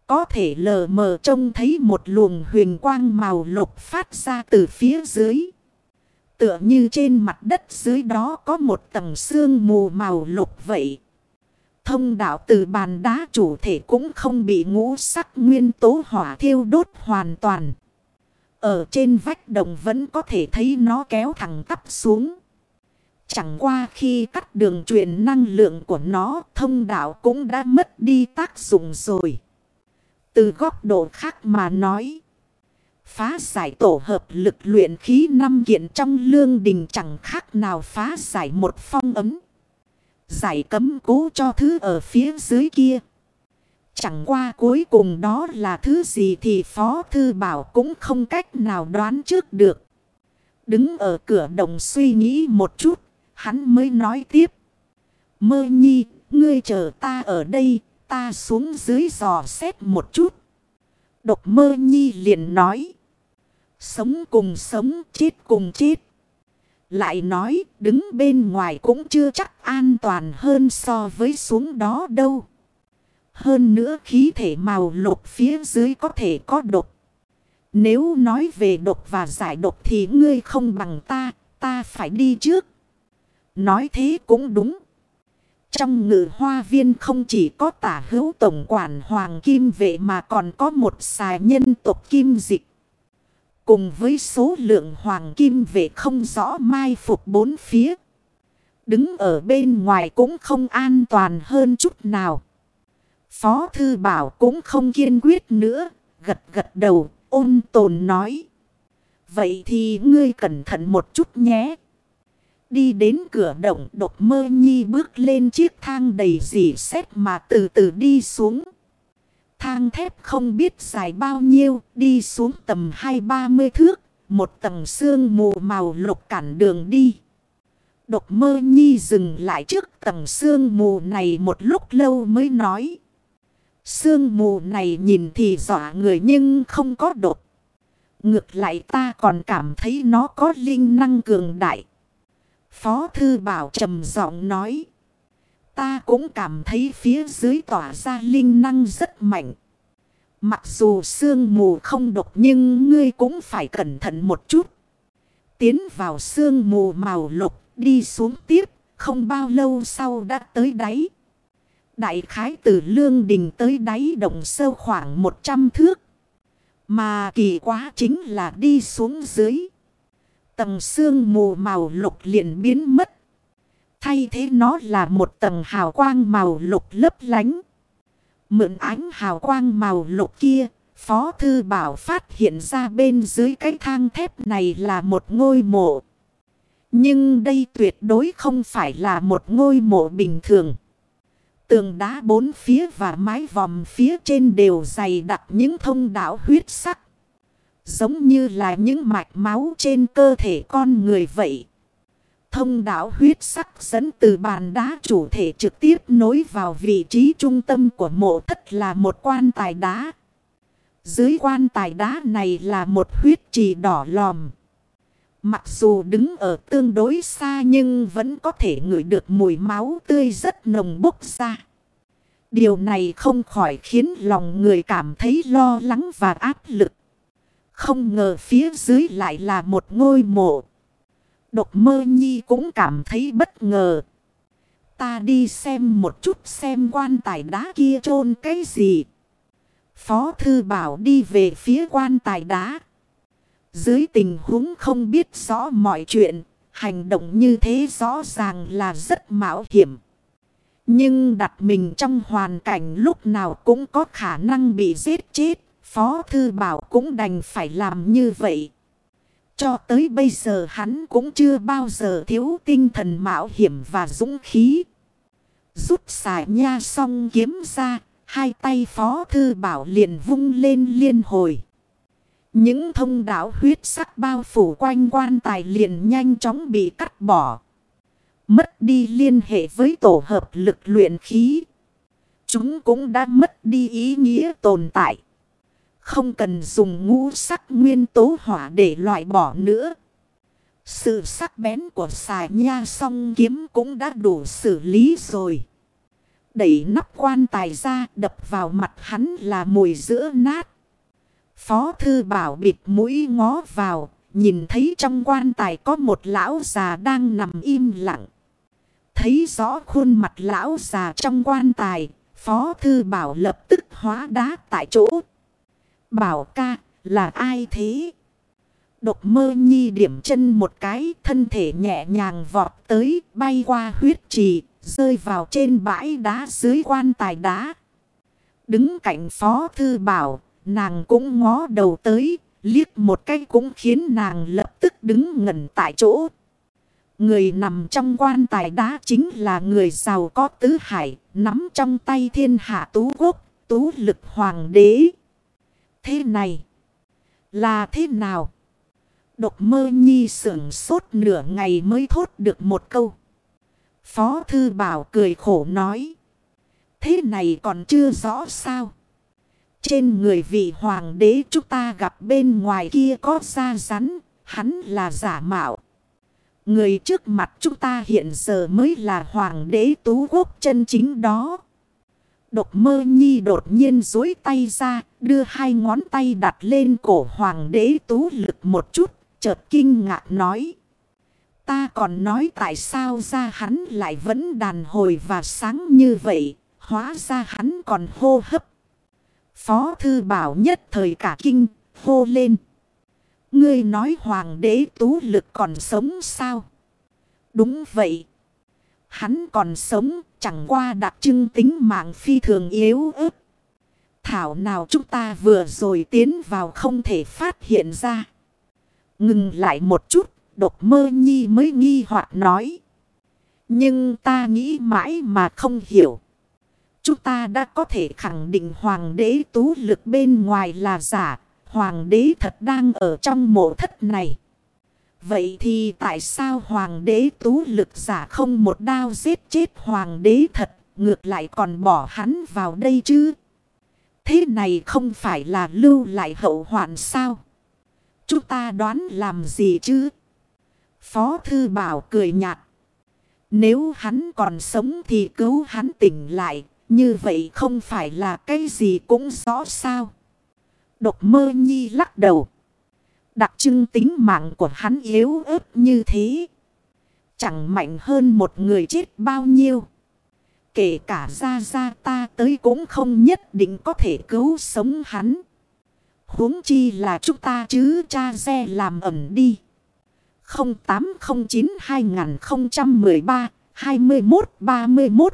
Có thể lờ mờ trông thấy một luồng huyền quang màu lục phát ra từ phía dưới. Tựa như trên mặt đất dưới đó có một tầng sương mù màu lục vậy. Thông đạo từ bàn đá chủ thể cũng không bị ngũ sắc nguyên tố hỏa thiêu đốt hoàn toàn. Ở trên vách đồng vẫn có thể thấy nó kéo thẳng tắp xuống. Chẳng qua khi cắt đường truyền năng lượng của nó, thông đạo cũng đã mất đi tác dụng rồi. Từ góc độ khác mà nói. Phá giải tổ hợp lực luyện khí năm kiện trong lương đình chẳng khác nào phá giải một phong ấm. Giải cấm cố cho thứ ở phía dưới kia. Chẳng qua cuối cùng đó là thứ gì thì Phó Thư Bảo cũng không cách nào đoán trước được. Đứng ở cửa đồng suy nghĩ một chút, hắn mới nói tiếp. Mơ nhi, ngươi chờ ta ở đây, ta xuống dưới dò xét một chút. Độc mơ nhi liền nói. Sống cùng sống, chết cùng chết. Lại nói, đứng bên ngoài cũng chưa chắc an toàn hơn so với xuống đó đâu. Hơn nữa khí thể màu lục phía dưới có thể có độc. Nếu nói về độc và giải độc thì ngươi không bằng ta, ta phải đi trước. Nói thế cũng đúng. Trong ngự hoa viên không chỉ có tả hữu tổng quản hoàng kim vệ mà còn có một xài nhân tộc kim dịch. Cùng với số lượng hoàng kim vệ không rõ mai phục bốn phía. Đứng ở bên ngoài cũng không an toàn hơn chút nào. Phó thư bảo cũng không kiên quyết nữa. Gật gật đầu, ôn tồn nói. Vậy thì ngươi cẩn thận một chút nhé. Đi đến cửa động, độc mơ nhi bước lên chiếc thang đầy dỉ xét mà từ từ đi xuống. Thang thép không biết dài bao nhiêu, đi xuống tầm hai ba mươi thước, một tầng xương mù màu lục cản đường đi. Độc mơ nhi dừng lại trước tầng xương mù này một lúc lâu mới nói. Sương mù này nhìn thì dọa người nhưng không có độc. Ngược lại ta còn cảm thấy nó có linh năng cường đại. Phó Thư Bảo trầm giọng nói. Ta cũng cảm thấy phía dưới tỏa ra linh năng rất mạnh. Mặc dù sương mù không độc nhưng ngươi cũng phải cẩn thận một chút. Tiến vào sương mù màu lục, đi xuống tiếp. Không bao lâu sau đã tới đáy. Đại khái từ lương đình tới đáy động sâu khoảng 100 thước. Mà kỳ quá chính là đi xuống dưới. Tầng xương mù màu lục liền biến mất. Thay thế nó là một tầng hào quang màu lục lấp lánh. Mượn ánh hào quang màu lục kia, Phó Thư Bảo phát hiện ra bên dưới cái thang thép này là một ngôi mộ. Nhưng đây tuyệt đối không phải là một ngôi mộ bình thường. Tường đá bốn phía và mái vòm phía trên đều dày đặt những thông đạo huyết sắc. Giống như là những mạch máu trên cơ thể con người vậy. Thông đạo huyết sắc dẫn từ bàn đá chủ thể trực tiếp nối vào vị trí trung tâm của mộ thất là một quan tài đá. Dưới quan tài đá này là một huyết trì đỏ lòm. Mặc dù đứng ở tương đối xa nhưng vẫn có thể ngửi được mùi máu tươi rất nồng bốc ra. Điều này không khỏi khiến lòng người cảm thấy lo lắng và áp lực. Không ngờ phía dưới lại là một ngôi mộ. Độc mơ nhi cũng cảm thấy bất ngờ. Ta đi xem một chút xem quan tài đá kia chôn cái gì. Phó thư bảo đi về phía quan tài đá. Dưới tình huống không biết rõ mọi chuyện, hành động như thế rõ ràng là rất mạo hiểm. Nhưng đặt mình trong hoàn cảnh lúc nào cũng có khả năng bị giết chết. Phó Thư Bảo cũng đành phải làm như vậy. Cho tới bây giờ hắn cũng chưa bao giờ thiếu tinh thần mạo hiểm và dũng khí. Rút xài nha xong kiếm ra, hai tay Phó Thư Bảo liền vung lên liên hồi. Những thông đạo huyết sắc bao phủ quanh quan tài liền nhanh chóng bị cắt bỏ. Mất đi liên hệ với tổ hợp lực luyện khí. Chúng cũng đã mất đi ý nghĩa tồn tại. Không cần dùng ngũ sắc nguyên tố hỏa để loại bỏ nữa. Sự sắc bén của xài nha song kiếm cũng đã đủ xử lý rồi. Đẩy nắp quan tài ra đập vào mặt hắn là mùi giữa nát. Phó thư bảo bịt mũi ngó vào, nhìn thấy trong quan tài có một lão già đang nằm im lặng. Thấy rõ khuôn mặt lão già trong quan tài, Phó Thư Bảo lập tức hóa đá tại chỗ. Bảo ca, là ai thế? Độc mơ nhi điểm chân một cái, thân thể nhẹ nhàng vọt tới, bay qua huyết trì, rơi vào trên bãi đá dưới quan tài đá. Đứng cạnh phó thư bảo, nàng cũng ngó đầu tới, liếc một cái cũng khiến nàng lập tức đứng ngẩn tại chỗ. Người nằm trong quan tài đá chính là người giàu có tứ hải, nắm trong tay thiên hạ tú quốc, tú lực hoàng đế. Thế này, là thế nào? Độc mơ nhi sưởng sốt nửa ngày mới thốt được một câu. Phó thư bảo cười khổ nói. Thế này còn chưa rõ sao? Trên người vị hoàng đế chúng ta gặp bên ngoài kia có da rắn, hắn là giả mạo. Người trước mặt chúng ta hiện giờ mới là hoàng đế tú quốc chân chính đó. Độc mơ nhi đột nhiên dối tay ra, đưa hai ngón tay đặt lên cổ hoàng đế tú lực một chút, chợt kinh ngạc nói. Ta còn nói tại sao ra hắn lại vẫn đàn hồi và sáng như vậy, hóa ra hắn còn hô hấp. Phó thư bảo nhất thời cả kinh, hô lên. Ngươi nói hoàng đế tú lực còn sống sao? Đúng vậy. Hắn còn sống, chẳng qua đặc trưng tính mạng phi thường yếu ớt. Thảo nào chúng ta vừa rồi tiến vào không thể phát hiện ra. Ngừng lại một chút, độc mơ nhi mới nghi hoặc nói. Nhưng ta nghĩ mãi mà không hiểu. Chúng ta đã có thể khẳng định hoàng đế tú lực bên ngoài là giả. Hoàng đế thật đang ở trong mộ thất này. Vậy thì tại sao hoàng đế tú lực giả không một đao giết chết hoàng đế thật, ngược lại còn bỏ hắn vào đây chứ? Thế này không phải là lưu lại hậu hoạn sao? Chúng ta đoán làm gì chứ? Phó thư bảo cười nhạt. Nếu hắn còn sống thì cứu hắn tỉnh lại. Như vậy không phải là cái gì cũng rõ sao? Độc mơ nhi lắc đầu. Đặc trưng tính mạng của hắn yếu ớt như thế. Chẳng mạnh hơn một người chết bao nhiêu. Kể cả ra ra ta tới cũng không nhất định có thể cứu sống hắn. huống chi là chúng ta chứ cha xe làm ẩn đi. 0809-2013-2131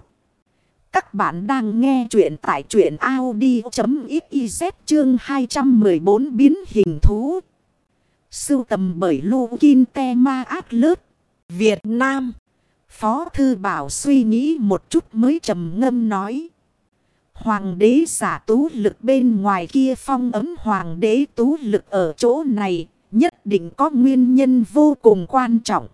Các bạn đang nghe chuyện tại chuyện Audi.xyz chương 214 biến hình thú. Sưu tầm bởi Lu Kinh Te Ma Át Lớt. Việt Nam. Phó Thư Bảo suy nghĩ một chút mới trầm ngâm nói. Hoàng đế giả tú lực bên ngoài kia phong ấm hoàng đế tú lực ở chỗ này, nhất định có nguyên nhân vô cùng quan trọng.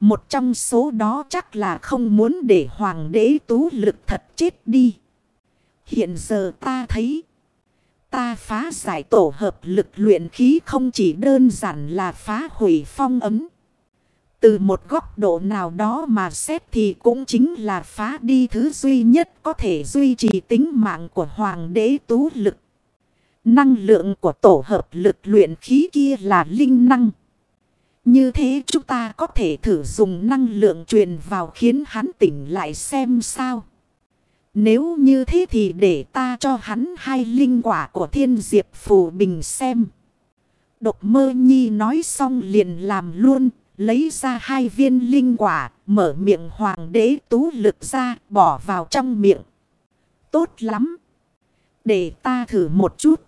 Một trong số đó chắc là không muốn để hoàng đế tú lực thật chết đi. Hiện giờ ta thấy Ta phá giải tổ hợp lực luyện khí không chỉ đơn giản là phá hủy phong ấm. Từ một góc độ nào đó mà xét thì cũng chính là phá đi thứ duy nhất có thể duy trì tính mạng của hoàng đế tú lực. Năng lượng của tổ hợp lực luyện khí kia là linh năng. Như thế chúng ta có thể thử dùng năng lượng truyền vào khiến hắn tỉnh lại xem sao. Nếu như thế thì để ta cho hắn hai linh quả của thiên diệp phù bình xem. Độc mơ nhi nói xong liền làm luôn, lấy ra hai viên linh quả, mở miệng hoàng đế tú lực ra, bỏ vào trong miệng. Tốt lắm. Để ta thử một chút.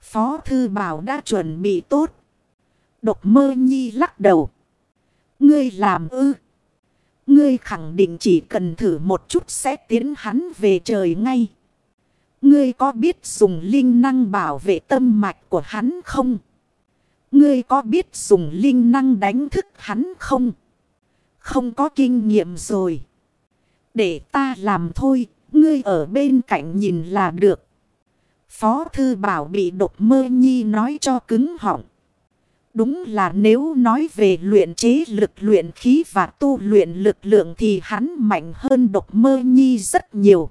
Phó thư bảo đã chuẩn bị tốt. Độc mơ nhi lắc đầu. Ngươi làm ư. Ngươi khẳng định chỉ cần thử một chút sẽ tiến hắn về trời ngay. Ngươi có biết dùng linh năng bảo vệ tâm mạch của hắn không? Ngươi có biết dùng linh năng đánh thức hắn không? Không có kinh nghiệm rồi. Để ta làm thôi, ngươi ở bên cạnh nhìn là được. Phó thư bảo bị độc mơ nhi nói cho cứng họng. Đúng là nếu nói về luyện chế lực, luyện khí và tu luyện lực lượng thì hắn mạnh hơn độc mơ nhi rất nhiều.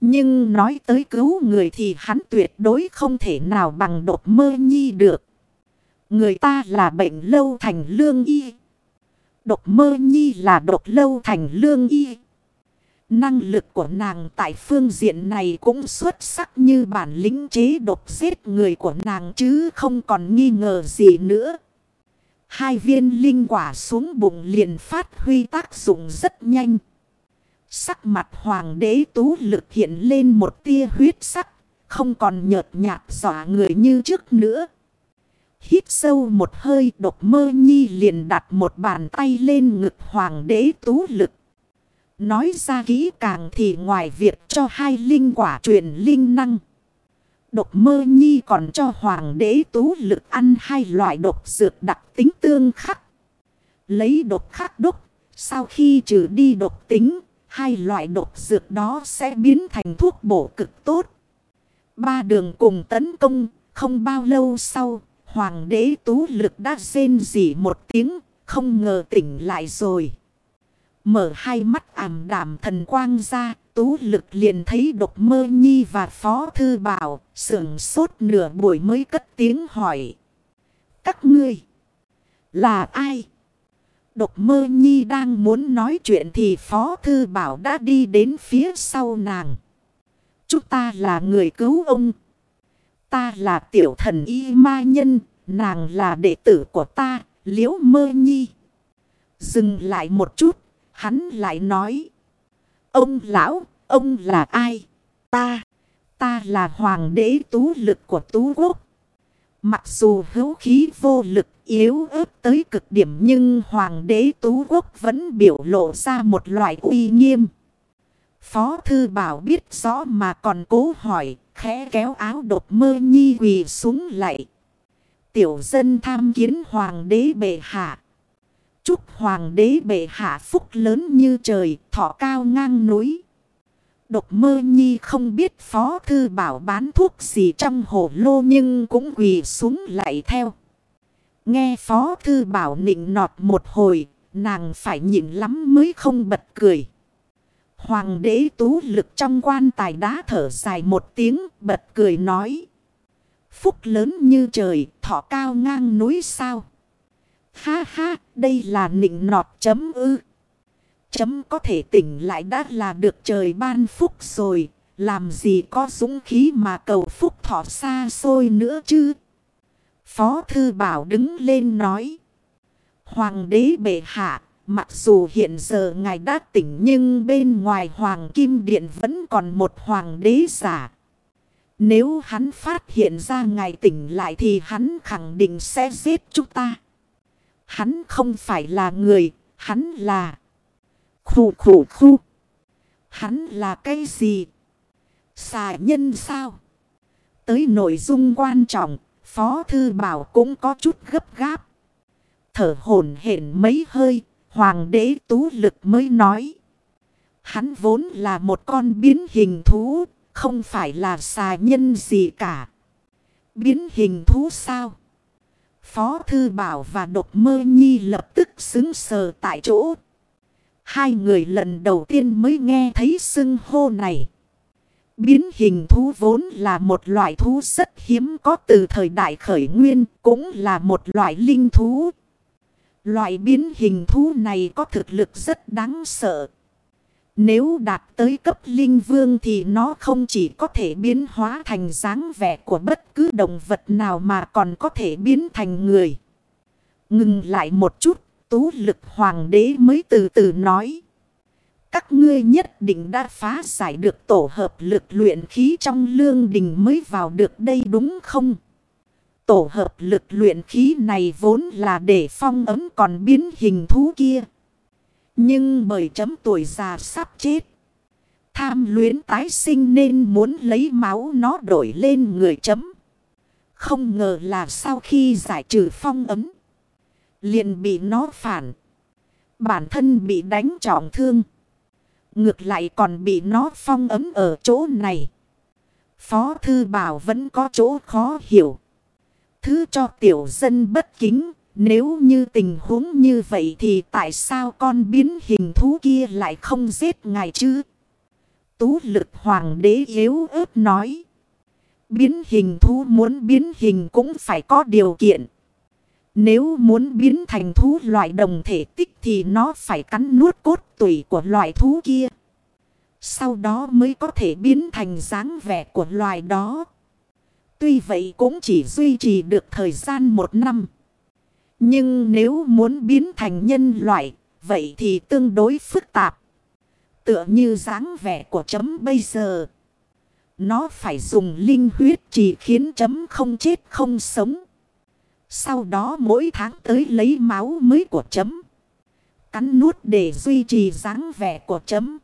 Nhưng nói tới cứu người thì hắn tuyệt đối không thể nào bằng độc mơ nhi được. Người ta là bệnh lâu thành lương y. Độc mơ nhi là độc lâu thành lương y. Năng lực của nàng tại phương diện này cũng xuất sắc như bản lĩnh chế độc giết người của nàng chứ không còn nghi ngờ gì nữa. Hai viên linh quả xuống bụng liền phát huy tác dụng rất nhanh. Sắc mặt hoàng đế tú lực hiện lên một tia huyết sắc. Không còn nhợt nhạt dọa người như trước nữa. Hít sâu một hơi, độc mơ nhi liền đặt một bàn tay lên ngực hoàng đế tú lực. Nói ra kỹ càng thì ngoài việc cho hai linh quả truyền linh năng. Độc mơ nhi còn cho hoàng đế tú lực ăn hai loại độc dược đặc tính tương khắc. Lấy độc khắc độc, sau khi trừ đi độc tính, hai loại độc dược đó sẽ biến thành thuốc bổ cực tốt. Ba đường cùng tấn công, không bao lâu sau, hoàng đế tú lực đã rên rỉ một tiếng, không ngờ tỉnh lại rồi. Mở hai mắt ảm đảm thần quang ra, tú lực liền thấy độc mơ nhi và phó thư bảo, sưởng sốt nửa buổi mới cất tiếng hỏi. Các ngươi là ai? Độc mơ nhi đang muốn nói chuyện thì phó thư bảo đã đi đến phía sau nàng. Chúng ta là người cứu ông. Ta là tiểu thần y ma nhân, nàng là đệ tử của ta, liễu mơ nhi. Dừng lại một chút, hắn lại nói. Ông lão, ông là ai? Ta, ta là hoàng đế tú lực của tú quốc. Mặc dù hữu khí vô lực yếu ớt tới cực điểm nhưng hoàng đế tú quốc vẫn biểu lộ ra một loại uy nghiêm. Phó thư bảo biết rõ mà còn cố hỏi, khẽ kéo áo đột mơ nhi quỳ xuống lại. Tiểu dân tham kiến hoàng đế bệ hạ. Chúc hoàng đế bệ hạ phúc lớn như trời, thọ cao ngang núi. Độc mơ nhi không biết phó thư bảo bán thuốc gì trong hồ lô nhưng cũng quỳ xuống lại theo. Nghe phó thư bảo nịnh nọt một hồi, nàng phải nhịn lắm mới không bật cười. Hoàng đế tú lực trong quan tài đá thở dài một tiếng bật cười nói. Phúc lớn như trời, thọ cao ngang núi sao. Ha ha, đây là nịnh nọt chấm ư. Chấm có thể tỉnh lại đã là được trời ban phúc rồi. Làm gì có dũng khí mà cầu phúc thọ xa xôi nữa chứ. Phó thư bảo đứng lên nói. Hoàng đế bệ hạ, mặc dù hiện giờ ngài đã tỉnh nhưng bên ngoài hoàng kim điện vẫn còn một hoàng đế giả. Nếu hắn phát hiện ra ngài tỉnh lại thì hắn khẳng định sẽ giết chúng ta. Hắn không phải là người, hắn là... Khủ khủ khu. Hắn là cái gì? Xà nhân sao? Tới nội dung quan trọng, Phó Thư Bảo cũng có chút gấp gáp. Thở hổn hển mấy hơi, Hoàng đế Tú Lực mới nói. Hắn vốn là một con biến hình thú, không phải là xà nhân gì cả. Biến hình thú sao? Phó Thư Bảo và Độc Mơ Nhi lập tức xứng sờ tại chỗ. Hai người lần đầu tiên mới nghe thấy xưng hô này. Biến hình thú vốn là một loại thú rất hiếm có từ thời đại khởi nguyên, cũng là một loại linh thú. Loại biến hình thú này có thực lực rất đáng sợ. Nếu đạt tới cấp linh vương thì nó không chỉ có thể biến hóa thành dáng vẻ của bất cứ động vật nào mà còn có thể biến thành người. Ngừng lại một chút, tú lực hoàng đế mới từ từ nói. Các ngươi nhất định đã phá giải được tổ hợp lực luyện khí trong lương đình mới vào được đây đúng không? Tổ hợp lực luyện khí này vốn là để phong ấm còn biến hình thú kia. Nhưng bởi chấm tuổi già sắp chết. Tham luyến tái sinh nên muốn lấy máu nó đổi lên người chấm. Không ngờ là sau khi giải trừ phong ấm. Liền bị nó phản. Bản thân bị đánh trọng thương. Ngược lại còn bị nó phong ấm ở chỗ này. Phó Thư Bảo vẫn có chỗ khó hiểu. Thứ cho tiểu dân bất kính. Nếu như tình huống như vậy thì tại sao con biến hình thú kia lại không giết ngài chứ? Tú lực hoàng đế yếu ớt nói. Biến hình thú muốn biến hình cũng phải có điều kiện. Nếu muốn biến thành thú loại đồng thể tích thì nó phải cắn nuốt cốt tủy của loại thú kia. Sau đó mới có thể biến thành dáng vẻ của loài đó. Tuy vậy cũng chỉ duy trì được thời gian một năm. Nhưng nếu muốn biến thành nhân loại, vậy thì tương đối phức tạp. Tựa như dáng vẻ của chấm bây giờ. Nó phải dùng linh huyết chỉ khiến chấm không chết không sống. Sau đó mỗi tháng tới lấy máu mới của chấm. Cắn nuốt để duy trì dáng vẻ của chấm.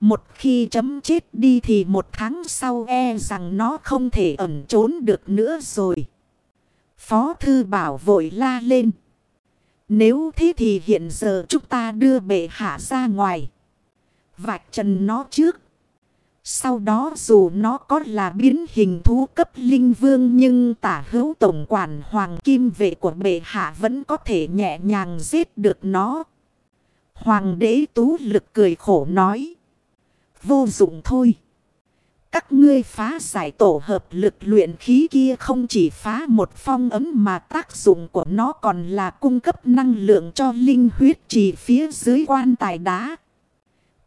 Một khi chấm chết đi thì một tháng sau e rằng nó không thể ẩn trốn được nữa rồi. Phó thư bảo vội la lên. Nếu thế thì hiện giờ chúng ta đưa bệ hạ ra ngoài. Vạch trần nó trước. Sau đó dù nó có là biến hình thú cấp linh vương nhưng tả hữu tổng quản hoàng kim vệ của bệ hạ vẫn có thể nhẹ nhàng giết được nó. Hoàng đế tú lực cười khổ nói. Vô dụng thôi. Các ngươi phá giải tổ hợp lực luyện khí kia không chỉ phá một phong ấm mà tác dụng của nó còn là cung cấp năng lượng cho linh huyết trì phía dưới quan tài đá.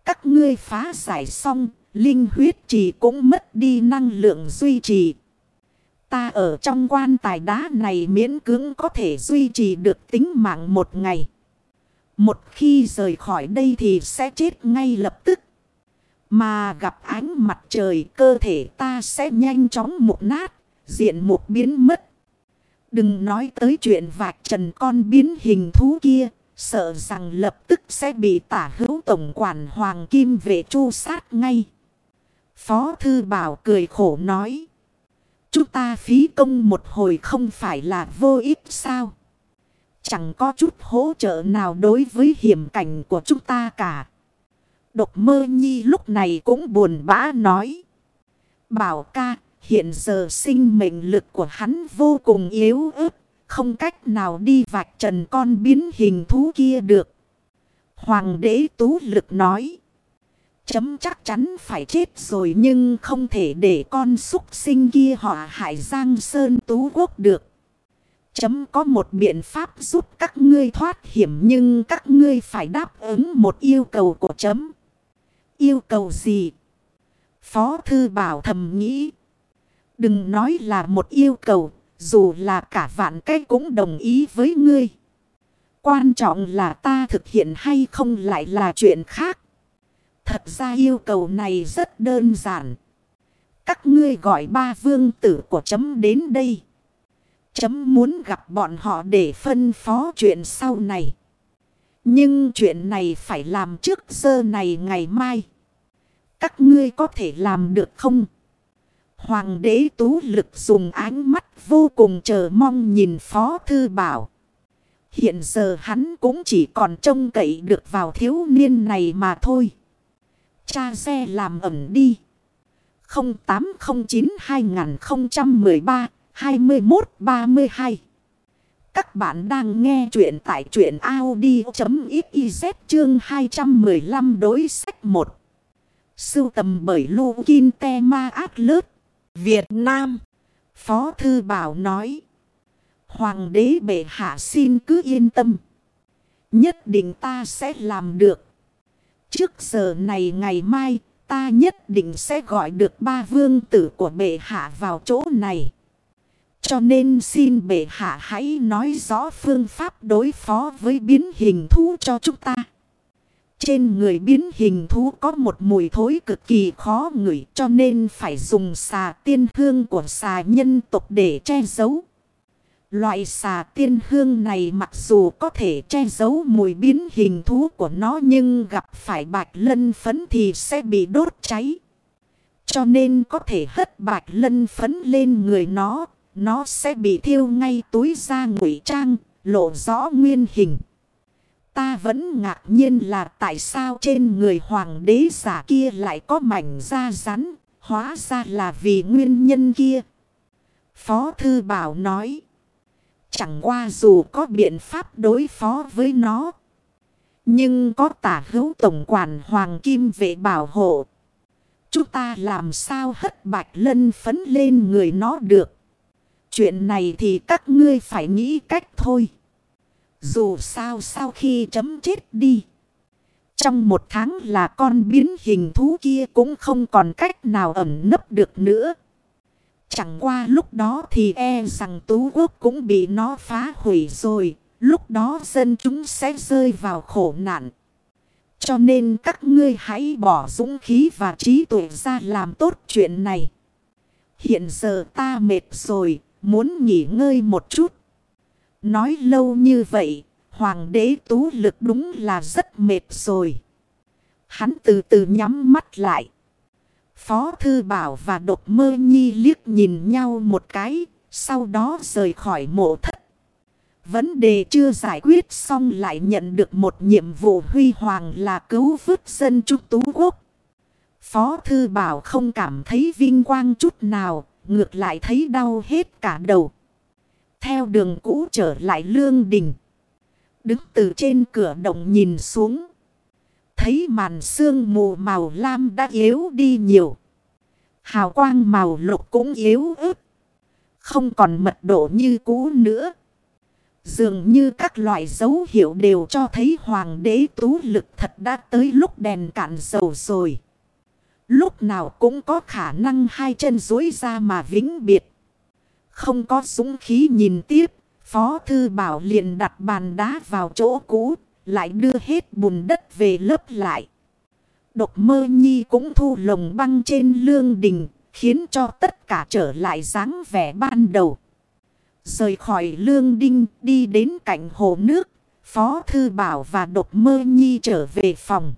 Các ngươi phá giải xong, linh huyết trì cũng mất đi năng lượng duy trì. Ta ở trong quan tài đá này miễn cưỡng có thể duy trì được tính mạng một ngày. Một khi rời khỏi đây thì sẽ chết ngay lập tức. Mà gặp ánh mặt trời cơ thể ta sẽ nhanh chóng mục nát, diện mục biến mất. Đừng nói tới chuyện vạch trần con biến hình thú kia, sợ rằng lập tức sẽ bị tả hữu tổng quản Hoàng Kim về chu sát ngay. Phó Thư Bảo cười khổ nói. Chúng ta phí công một hồi không phải là vô ích sao? Chẳng có chút hỗ trợ nào đối với hiểm cảnh của chúng ta cả. Độc mơ nhi lúc này cũng buồn bã nói. Bảo ca, hiện giờ sinh mệnh lực của hắn vô cùng yếu ớt. Không cách nào đi vạch trần con biến hình thú kia được. Hoàng đế tú lực nói. Chấm chắc chắn phải chết rồi nhưng không thể để con súc sinh kia họ hại Giang Sơn Tú Quốc được. Chấm có một biện pháp giúp các ngươi thoát hiểm nhưng các ngươi phải đáp ứng một yêu cầu của chấm. Yêu cầu gì? Phó thư bảo thầm nghĩ. Đừng nói là một yêu cầu, dù là cả vạn cái cũng đồng ý với ngươi. Quan trọng là ta thực hiện hay không lại là chuyện khác. Thật ra yêu cầu này rất đơn giản. Các ngươi gọi ba vương tử của chấm đến đây. Chấm muốn gặp bọn họ để phân phó chuyện sau này. Nhưng chuyện này phải làm trước giờ này ngày mai. Các ngươi có thể làm được không? Hoàng đế tú lực dùng ánh mắt vô cùng chờ mong nhìn Phó Thư Bảo. Hiện giờ hắn cũng chỉ còn trông cậy được vào thiếu niên này mà thôi. Cha xe làm ẩn đi. 0809-2013-2132 các bạn đang nghe chuyện tại chuyện Audi.xyz chương 215 đối sách 1. Sưu tầm bởi Lô Kinh Te Ma Át Lớt, Việt Nam. Phó Thư Bảo nói. Hoàng đế bệ hạ xin cứ yên tâm. Nhất định ta sẽ làm được. Trước giờ này ngày mai ta nhất định sẽ gọi được ba vương tử của bệ hạ vào chỗ này. Cho nên xin bệ hạ hãy nói rõ phương pháp đối phó với biến hình thú cho chúng ta. Trên người biến hình thú có một mùi thối cực kỳ khó ngửi cho nên phải dùng xà tiên hương của xà nhân tộc để che giấu. Loại xà tiên hương này mặc dù có thể che giấu mùi biến hình thú của nó nhưng gặp phải bạch lân phấn thì sẽ bị đốt cháy. Cho nên có thể hất bạch lân phấn lên người nó, nó sẽ bị thiêu ngay túi da ngụy trang, lộ rõ nguyên hình. Ta vẫn ngạc nhiên là tại sao trên người hoàng đế giả kia lại có mảnh da rắn, hóa ra là vì nguyên nhân kia. Phó Thư Bảo nói, chẳng qua dù có biện pháp đối phó với nó. Nhưng có tả hữu tổng quản hoàng kim vệ bảo hộ. Chúng ta làm sao hất bạch lân phấn lên người nó được. Chuyện này thì các ngươi phải nghĩ cách thôi. Dù sao sau khi chấm chết đi. Trong một tháng là con biến hình thú kia cũng không còn cách nào ẩn nấp được nữa. Chẳng qua lúc đó thì e rằng Tú Quốc cũng bị nó phá hủy rồi. Lúc đó dân chúng sẽ rơi vào khổ nạn. Cho nên các ngươi hãy bỏ dũng khí và trí tuệ ra làm tốt chuyện này. Hiện giờ ta mệt rồi, muốn nghỉ ngơi một chút. Nói lâu như vậy, hoàng đế tú lực đúng là rất mệt rồi. Hắn từ từ nhắm mắt lại. Phó Thư Bảo và Độc Mơ Nhi liếc nhìn nhau một cái, sau đó rời khỏi mộ thất. Vấn đề chưa giải quyết xong lại nhận được một nhiệm vụ huy hoàng là cứu vứt dân Trung Tú Quốc. Phó Thư Bảo không cảm thấy vinh quang chút nào, ngược lại thấy đau hết cả đầu. Theo đường cũ trở lại lương đình. Đứng từ trên cửa động nhìn xuống. Thấy màn sương mù màu lam đã yếu đi nhiều. Hào quang màu lục cũng yếu ớt. Không còn mật độ như cũ nữa. Dường như các loại dấu hiệu đều cho thấy hoàng đế tú lực thật đã tới lúc đèn cạn dầu rồi. Lúc nào cũng có khả năng hai chân dối ra mà vĩnh biệt. Không có súng khí nhìn tiếp, Phó Thư Bảo liền đặt bàn đá vào chỗ cũ, lại đưa hết bùn đất về lớp lại. Độc mơ nhi cũng thu lồng băng trên lương đình, khiến cho tất cả trở lại dáng vẻ ban đầu. Rời khỏi lương đinh đi đến cạnh hồ nước, Phó Thư Bảo và Độc Mơ Nhi trở về phòng.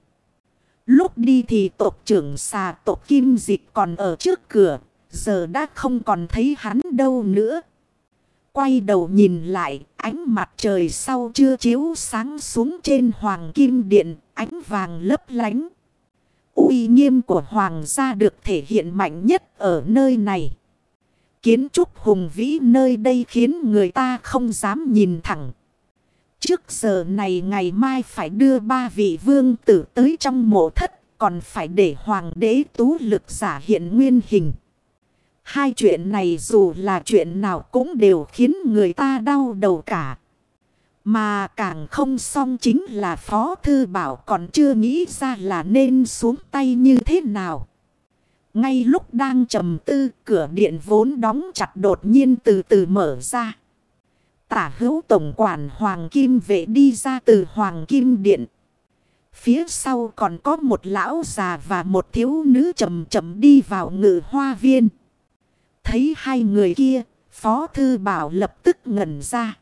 Lúc đi thì tộc trưởng xà tộc kim dịch còn ở trước cửa, giờ đã không còn thấy hắn đâu nữa. Quay đầu nhìn lại, ánh mặt trời sau chưa chiếu sáng xuống trên hoàng kim điện, ánh vàng lấp lánh. uy nghiêm của hoàng gia được thể hiện mạnh nhất ở nơi này. Kiến trúc hùng vĩ nơi đây khiến người ta không dám nhìn thẳng. Trước giờ này ngày mai phải đưa ba vị vương tử tới trong mộ thất, còn phải để hoàng đế tú lực giả hiện nguyên hình. Hai chuyện này dù là chuyện nào cũng đều khiến người ta đau đầu cả. Mà càng không xong chính là Phó Thư Bảo còn chưa nghĩ ra là nên xuống tay như thế nào. Ngay lúc đang trầm tư cửa điện vốn đóng chặt đột nhiên từ từ mở ra. Tả hữu tổng quản Hoàng Kim vệ đi ra từ Hoàng Kim điện. Phía sau còn có một lão già và một thiếu nữ chậm chậm đi vào ngự hoa viên. Thấy hai người kia, Phó Thư Bảo lập tức ngẩn ra.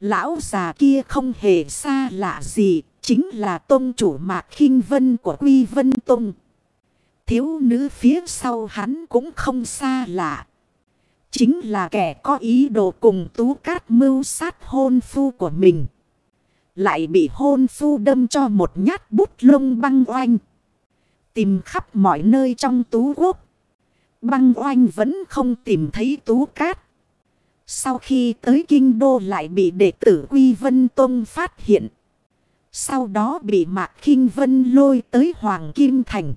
Lão già kia không hề xa lạ gì, chính là tôn chủ Mạc khinh Vân của Quy Vân Tông. Thiếu nữ phía sau hắn cũng không xa lạ. Chính là kẻ có ý đồ cùng tú cát mưu sát hôn phu của mình. Lại bị hôn phu đâm cho một nhát bút lông băng oanh. Tìm khắp mọi nơi trong tú quốc. Băng oanh vẫn không tìm thấy tú cát. Sau khi tới kinh đô lại bị đệ tử Quy Vân Tông phát hiện. Sau đó bị Mạc kinh Vân lôi tới Hoàng Kim Thành.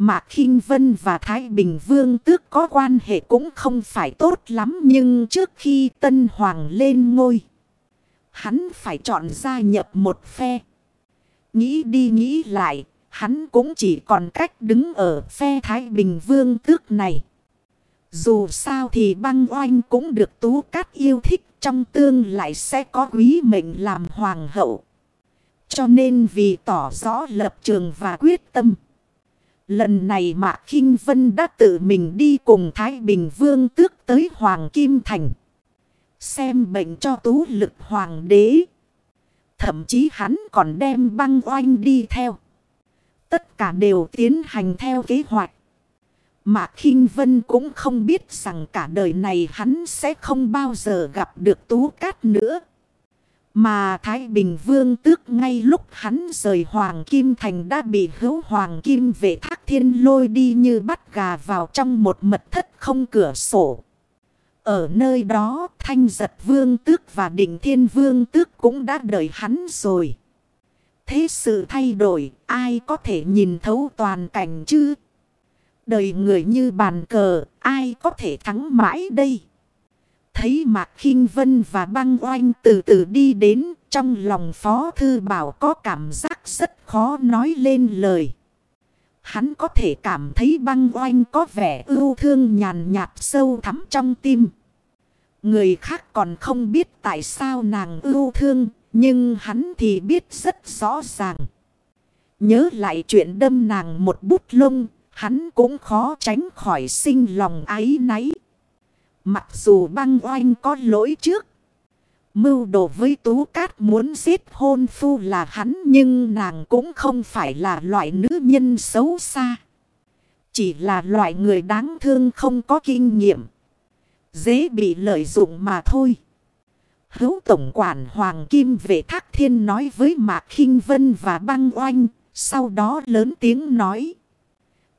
Mạc khinh Vân và Thái Bình Vương tước có quan hệ cũng không phải tốt lắm nhưng trước khi Tân Hoàng lên ngôi. Hắn phải chọn gia nhập một phe. Nghĩ đi nghĩ lại, hắn cũng chỉ còn cách đứng ở phe Thái Bình Vương tước này. Dù sao thì băng oanh cũng được tú cát yêu thích trong tương lại sẽ có quý mệnh làm hoàng hậu. Cho nên vì tỏ rõ lập trường và quyết tâm. Lần này Mạc khinh Vân đã tự mình đi cùng Thái Bình Vương tước tới Hoàng Kim Thành. Xem bệnh cho tú lực Hoàng đế. Thậm chí hắn còn đem băng oanh đi theo. Tất cả đều tiến hành theo kế hoạch. Mạc khinh Vân cũng không biết rằng cả đời này hắn sẽ không bao giờ gặp được Tú Cát nữa. Mà Thái Bình Vương tước ngay lúc hắn rời Hoàng Kim Thành đã bị hữu Hoàng Kim về thác thiên lôi đi như bắt gà vào trong một mật thất không cửa sổ. Ở nơi đó, Thanh Giật Vương tước và Định Thiên Vương tước cũng đã đợi hắn rồi. Thế sự thay đổi, ai có thể nhìn thấu toàn cảnh chứ? Đời người như bàn cờ, ai có thể thắng mãi đây? Thấy Mạc khinh Vân và băng oanh từ từ đi đến trong lòng Phó Thư Bảo có cảm giác rất khó nói lên lời. Hắn có thể cảm thấy băng oanh có vẻ ưu thương nhàn nhạt sâu thắm trong tim. Người khác còn không biết tại sao nàng ưu thương, nhưng hắn thì biết rất rõ ràng. Nhớ lại chuyện đâm nàng một bút lông, hắn cũng khó tránh khỏi sinh lòng ái náy. Mặc dù băng oanh có lỗi trước. Mưu đồ với Tú Cát muốn giết hôn phu là hắn nhưng nàng cũng không phải là loại nữ nhân xấu xa. Chỉ là loại người đáng thương không có kinh nghiệm. Dễ bị lợi dụng mà thôi. Hữu Tổng quản Hoàng Kim về Thác Thiên nói với Mạc khinh Vân và băng oanh. Sau đó lớn tiếng nói.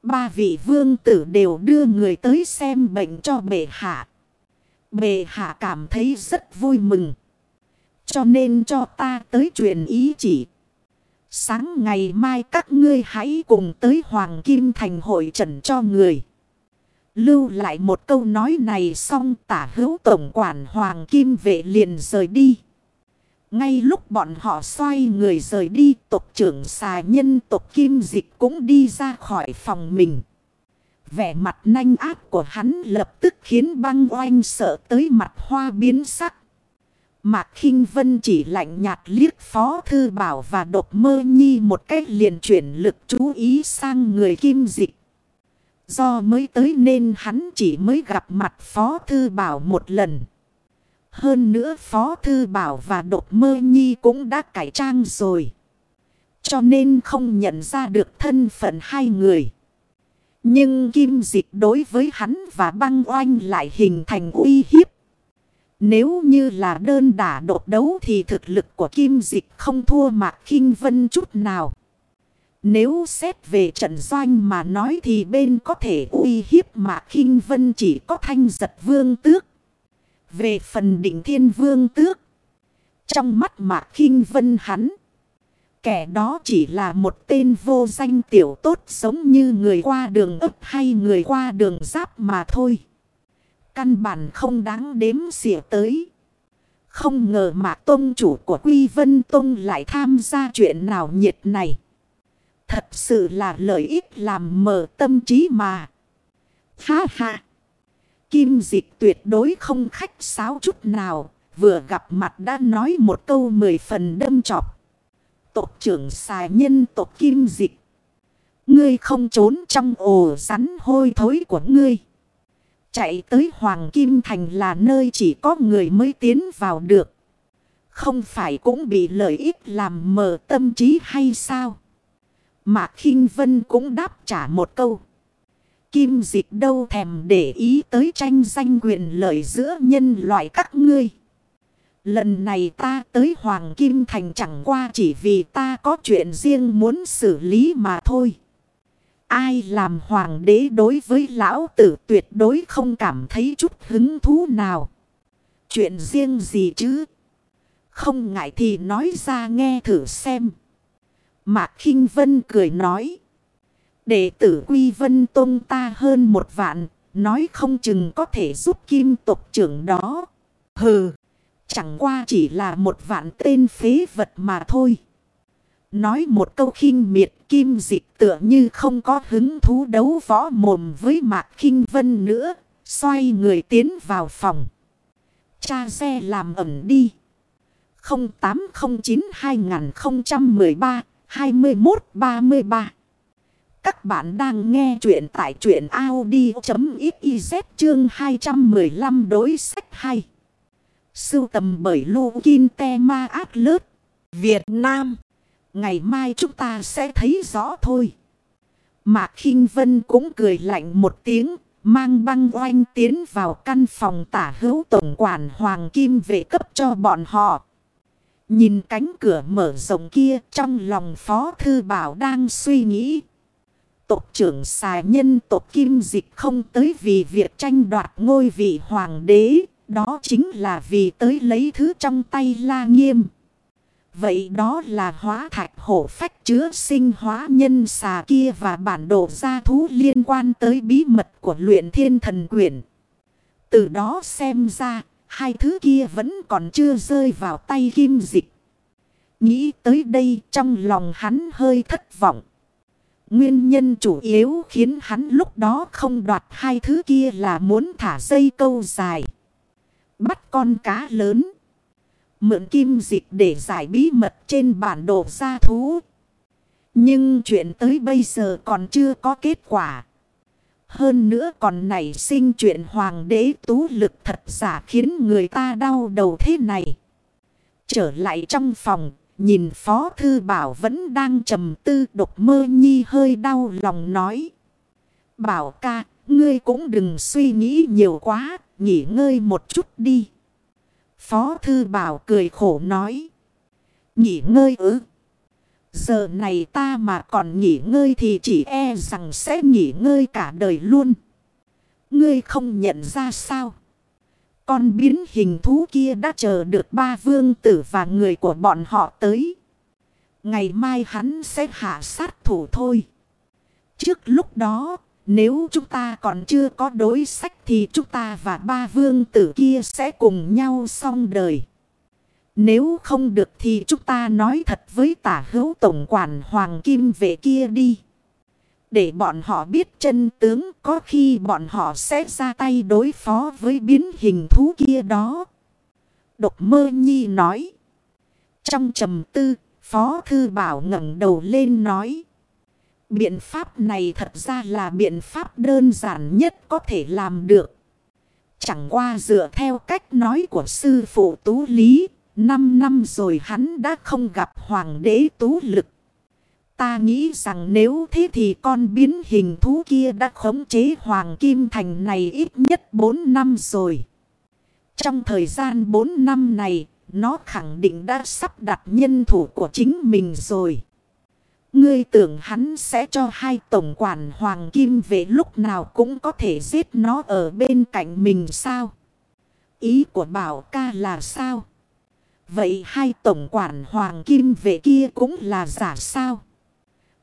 Ba vị vương tử đều đưa người tới xem bệnh cho bệ hạ. Bệ hạ cảm thấy rất vui mừng. Cho nên cho ta tới truyền ý chỉ. Sáng ngày mai các ngươi hãy cùng tới Hoàng Kim Thành hội trần cho người. Lưu lại một câu nói này xong tả hữu tổng quản Hoàng Kim vệ liền rời đi. Ngay lúc bọn họ xoay người rời đi, tộc trưởng xà nhân tộc Kim Dịch cũng đi ra khỏi phòng mình. Vẻ mặt nanh ác của hắn lập tức khiến băng oanh sợ tới mặt hoa biến sắc. Mạc khinh Vân chỉ lạnh nhạt liếc Phó Thư Bảo và độc mơ nhi một cách liền chuyển lực chú ý sang người kim dịch. Do mới tới nên hắn chỉ mới gặp mặt Phó Thư Bảo một lần. Hơn nữa Phó Thư Bảo và độc mơ nhi cũng đã cải trang rồi. Cho nên không nhận ra được thân phận hai người. Nhưng kim dịch đối với hắn và băng oanh lại hình thành uy hiếp. Nếu như là đơn đả đột đấu thì thực lực của kim dịch không thua Mạc khinh Vân chút nào. Nếu xét về trận doanh mà nói thì bên có thể uy hiếp Mạc khinh Vân chỉ có thanh giật vương tước. Về phần định thiên vương tước. Trong mắt Mạc khinh Vân hắn. Kẻ đó chỉ là một tên vô danh tiểu tốt giống như người qua đường ấp hay người qua đường giáp mà thôi. Căn bản không đáng đếm xỉa tới. Không ngờ mà tôn chủ của Quy Vân Tông lại tham gia chuyện nào nhiệt này. Thật sự là lợi ích làm mở tâm trí mà. Ha ha. Kim dịch tuyệt đối không khách sáo chút nào. Vừa gặp mặt đã nói một câu mười phần đâm chọc. Tộc trưởng xài nhân tộc kim dịch. Ngươi không trốn trong ổ rắn hôi thối của ngươi. Chạy tới Hoàng Kim Thành là nơi chỉ có người mới tiến vào được. Không phải cũng bị lợi ích làm mờ tâm trí hay sao? Mạc khinh Vân cũng đáp trả một câu. Kim dịch đâu thèm để ý tới tranh danh quyền lợi giữa nhân loại các ngươi. Lần này ta tới Hoàng Kim Thành chẳng qua chỉ vì ta có chuyện riêng muốn xử lý mà thôi. Ai làm hoàng đế đối với lão tử tuyệt đối không cảm thấy chút hứng thú nào. Chuyện riêng gì chứ? Không ngại thì nói ra nghe thử xem. Mạc khinh Vân cười nói. Đệ tử Quy Vân Tông ta hơn một vạn. Nói không chừng có thể giúp kim tộc trưởng đó. Hừ. Chẳng qua chỉ là một vạn tên phế vật mà thôi. Nói một câu khinh miệt, kim dịch tựa như không có hứng thú đấu võ mồm với Mạc khinh Vân nữa. Xoay người tiến vào phòng. Cha xe làm ẩm đi. 0809-2013-2133 Các bạn đang nghe chuyện tại chuyện Audi.xyz chương 215 đối sách 2. Sưu tầm bởi lu Kinh Te Ma Át Lớt, Việt Nam. Ngày mai chúng ta sẽ thấy rõ thôi. Mạc khinh Vân cũng cười lạnh một tiếng. Mang băng oanh tiến vào căn phòng tả hữu tổng quản Hoàng Kim về cấp cho bọn họ. Nhìn cánh cửa mở rộng kia trong lòng Phó Thư Bảo đang suy nghĩ. Tộc trưởng xài nhân tộc Kim Dịch không tới vì việc tranh đoạt ngôi vị hoàng đế. Đó chính là vì tới lấy thứ trong tay la nghiêm. Vậy đó là hóa thạch hổ phách chứa sinh hóa nhân xà kia và bản đồ gia thú liên quan tới bí mật của luyện thiên thần quyển. Từ đó xem ra, hai thứ kia vẫn còn chưa rơi vào tay kim dịch. Nghĩ tới đây trong lòng hắn hơi thất vọng. Nguyên nhân chủ yếu khiến hắn lúc đó không đoạt hai thứ kia là muốn thả dây câu dài. Bắt con cá lớn. Mượn kim dịch để giải bí mật trên bản đồ gia thú. Nhưng chuyện tới bây giờ còn chưa có kết quả. Hơn nữa còn nảy sinh chuyện hoàng đế tú lực thật giả khiến người ta đau đầu thế này. Trở lại trong phòng, nhìn Phó Thư Bảo vẫn đang trầm tư độc mơ nhi hơi đau lòng nói. Bảo ca, ngươi cũng đừng suy nghĩ nhiều quá, nghỉ ngơi một chút đi. Phó Thư Bảo cười khổ nói. Nghỉ ngơi ư? Giờ này ta mà còn nghỉ ngơi thì chỉ e rằng sẽ nghỉ ngơi cả đời luôn. Ngươi không nhận ra sao? Con biến hình thú kia đã chờ được ba vương tử và người của bọn họ tới. Ngày mai hắn sẽ hạ sát thủ thôi. Trước lúc đó, nếu chúng ta còn chưa có đối sách thì chúng ta và ba vương tử kia sẽ cùng nhau xong đời. Nếu không được thì chúng ta nói thật với tả hữu tổng quản Hoàng Kim về kia đi. Để bọn họ biết chân tướng có khi bọn họ sẽ ra tay đối phó với biến hình thú kia đó. Độc mơ nhi nói. Trong trầm tư, Phó Thư Bảo ngẩng đầu lên nói. Biện pháp này thật ra là biện pháp đơn giản nhất có thể làm được. Chẳng qua dựa theo cách nói của sư phụ Tú Lý, năm năm rồi hắn đã không gặp hoàng đế Tú Lực. Ta nghĩ rằng nếu thế thì con biến hình thú kia đã khống chế Hoàng Kim Thành này ít nhất 4 năm rồi. Trong thời gian 4 năm này, nó khẳng định đã sắp đặt nhân thủ của chính mình rồi. Ngươi tưởng hắn sẽ cho hai tổng quản Hoàng Kim về lúc nào cũng có thể giết nó ở bên cạnh mình sao? Ý của Bảo ca là sao? Vậy hai tổng quản Hoàng Kim về kia cũng là giả sao?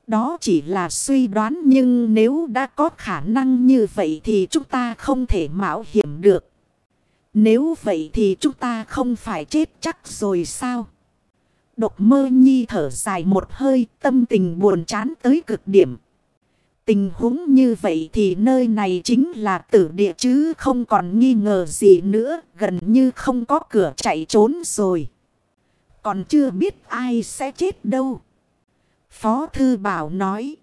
Đó chỉ là suy đoán nhưng nếu đã có khả năng như vậy thì chúng ta không thể mạo hiểm được. Nếu vậy thì chúng ta không phải chết chắc rồi sao? Độc mơ nhi thở dài một hơi tâm tình buồn chán tới cực điểm. Tình huống như vậy thì nơi này chính là tử địa chứ không còn nghi ngờ gì nữa, gần như không có cửa chạy trốn rồi. Còn chưa biết ai sẽ chết đâu. Phó Thư Bảo nói.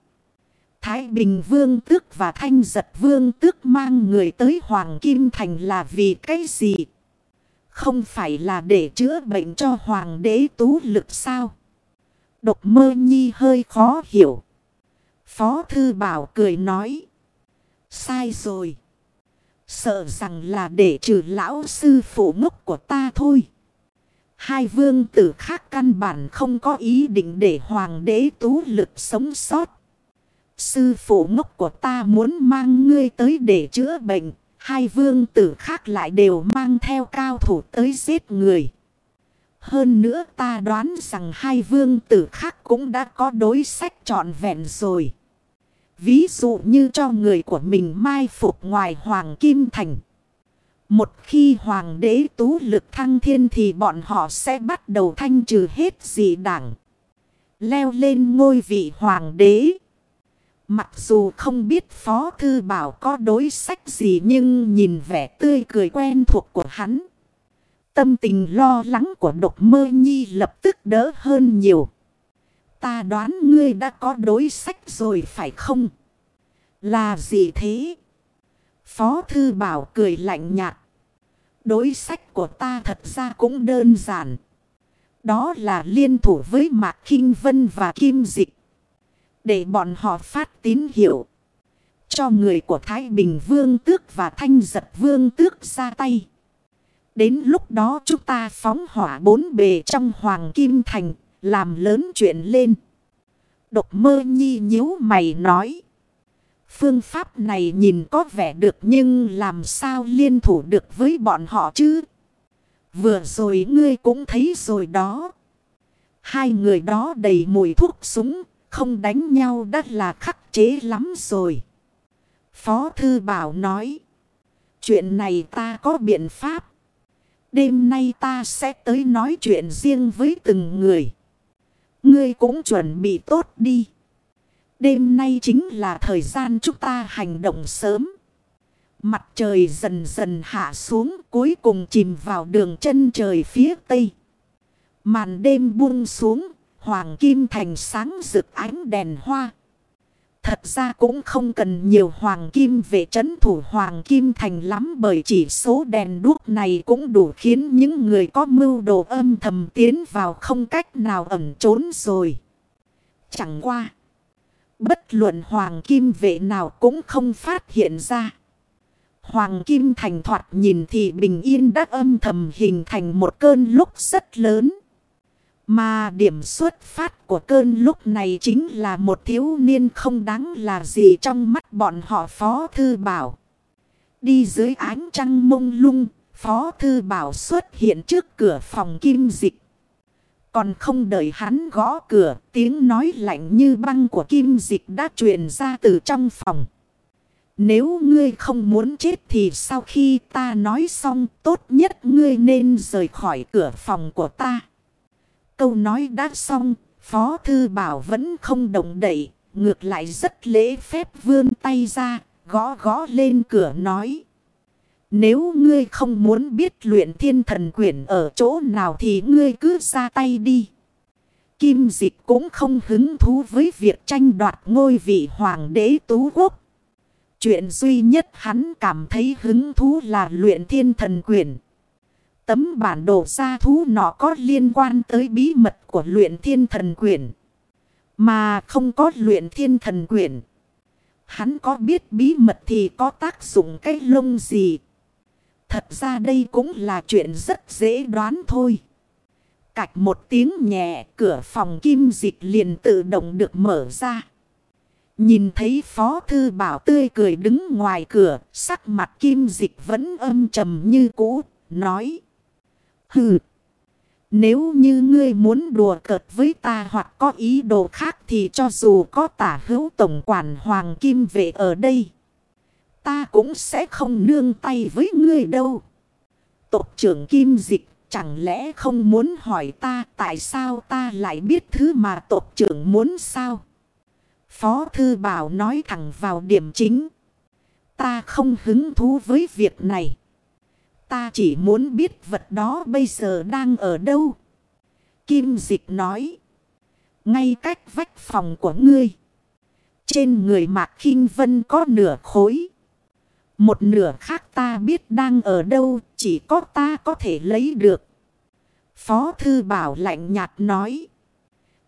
Thái Bình Vương Tước và Thanh Giật Vương Tước mang người tới Hoàng Kim Thành là vì cái gì? Không phải là để chữa bệnh cho Hoàng đế tú lực sao? Độc mơ nhi hơi khó hiểu. Phó Thư Bảo cười nói. Sai rồi. Sợ rằng là để trừ lão sư phụ ngốc của ta thôi. Hai vương tử khác căn bản không có ý định để hoàng đế tú lực sống sót. Sư phụ ngốc của ta muốn mang ngươi tới để chữa bệnh. Hai vương tử khác lại đều mang theo cao thủ tới giết người. Hơn nữa ta đoán rằng hai vương tử khác cũng đã có đối sách trọn vẹn rồi. Ví dụ như cho người của mình mai phục ngoài Hoàng Kim Thành. Một khi hoàng đế tú lực thăng thiên thì bọn họ sẽ bắt đầu thanh trừ hết dị đảng. Leo lên ngôi vị hoàng đế. Mặc dù không biết Phó Thư Bảo có đối sách gì nhưng nhìn vẻ tươi cười quen thuộc của hắn. Tâm tình lo lắng của độc mơ nhi lập tức đỡ hơn nhiều. Ta đoán ngươi đã có đối sách rồi phải không? Là gì thế? Phó Thư Bảo cười lạnh nhạt. Đối sách của ta thật ra cũng đơn giản. Đó là liên thủ với Mạc Kinh Vân và Kim Dịch. Để bọn họ phát tín hiệu. Cho người của Thái Bình Vương Tước và Thanh Giật Vương Tước ra tay. Đến lúc đó chúng ta phóng hỏa bốn bề trong Hoàng Kim Thành. Làm lớn chuyện lên. Độc mơ nhi nhíu mày nói. Phương pháp này nhìn có vẻ được nhưng làm sao liên thủ được với bọn họ chứ? Vừa rồi ngươi cũng thấy rồi đó. Hai người đó đầy mùi thuốc súng, không đánh nhau đã là khắc chế lắm rồi. Phó Thư Bảo nói. Chuyện này ta có biện pháp. Đêm nay ta sẽ tới nói chuyện riêng với từng người. Ngươi cũng chuẩn bị tốt đi. Đêm nay chính là thời gian chúng ta hành động sớm. Mặt trời dần dần hạ xuống cuối cùng chìm vào đường chân trời phía tây. Màn đêm buông xuống, Hoàng Kim Thành sáng rực ánh đèn hoa. Thật ra cũng không cần nhiều Hoàng Kim về trấn thủ Hoàng Kim Thành lắm bởi chỉ số đèn đuốc này cũng đủ khiến những người có mưu đồ âm thầm tiến vào không cách nào ẩn trốn rồi. Chẳng qua. Bất luận Hoàng Kim vệ nào cũng không phát hiện ra. Hoàng Kim Thành thoạt nhìn thì bình yên đã âm thầm hình thành một cơn lúc rất lớn. Mà điểm xuất phát của cơn lúc này chính là một thiếu niên không đáng là gì trong mắt bọn họ Phó Thư Bảo. Đi dưới ánh trăng mông lung, Phó Thư Bảo xuất hiện trước cửa phòng kim dịch. Còn không đợi hắn gõ cửa, tiếng nói lạnh như băng của kim dịch đã truyền ra từ trong phòng. Nếu ngươi không muốn chết thì sau khi ta nói xong tốt nhất ngươi nên rời khỏi cửa phòng của ta. Câu nói đã xong, Phó Thư Bảo vẫn không động đậy, ngược lại rất lễ phép vươn tay ra, gõ gõ lên cửa nói. Nếu ngươi không muốn biết luyện thiên thần quyển ở chỗ nào thì ngươi cứ ra tay đi. Kim dịch cũng không hứng thú với việc tranh đoạt ngôi vị hoàng đế tú quốc. Chuyện duy nhất hắn cảm thấy hứng thú là luyện thiên thần quyển. Tấm bản đồ gia thú nọ có liên quan tới bí mật của luyện thiên thần quyển. Mà không có luyện thiên thần quyển. Hắn có biết bí mật thì có tác dụng cái lông gì. Thật ra đây cũng là chuyện rất dễ đoán thôi. Cạch một tiếng nhẹ cửa phòng kim dịch liền tự động được mở ra. Nhìn thấy Phó Thư Bảo tươi cười đứng ngoài cửa, sắc mặt kim dịch vẫn âm trầm như cũ, nói. Hừ, nếu như ngươi muốn đùa cợt với ta hoặc có ý đồ khác thì cho dù có tả hữu tổng quản Hoàng Kim về ở đây. Ta cũng sẽ không nương tay với ngươi đâu. Tộc trưởng Kim Dịch chẳng lẽ không muốn hỏi ta tại sao ta lại biết thứ mà tộc trưởng muốn sao? Phó Thư Bảo nói thẳng vào điểm chính. Ta không hứng thú với việc này. Ta chỉ muốn biết vật đó bây giờ đang ở đâu. Kim Dịch nói. Ngay cách vách phòng của ngươi. Trên người Mạc khinh Vân có nửa khối. Một nửa khác ta biết đang ở đâu. Chỉ có ta có thể lấy được. Phó Thư Bảo lạnh nhạt nói.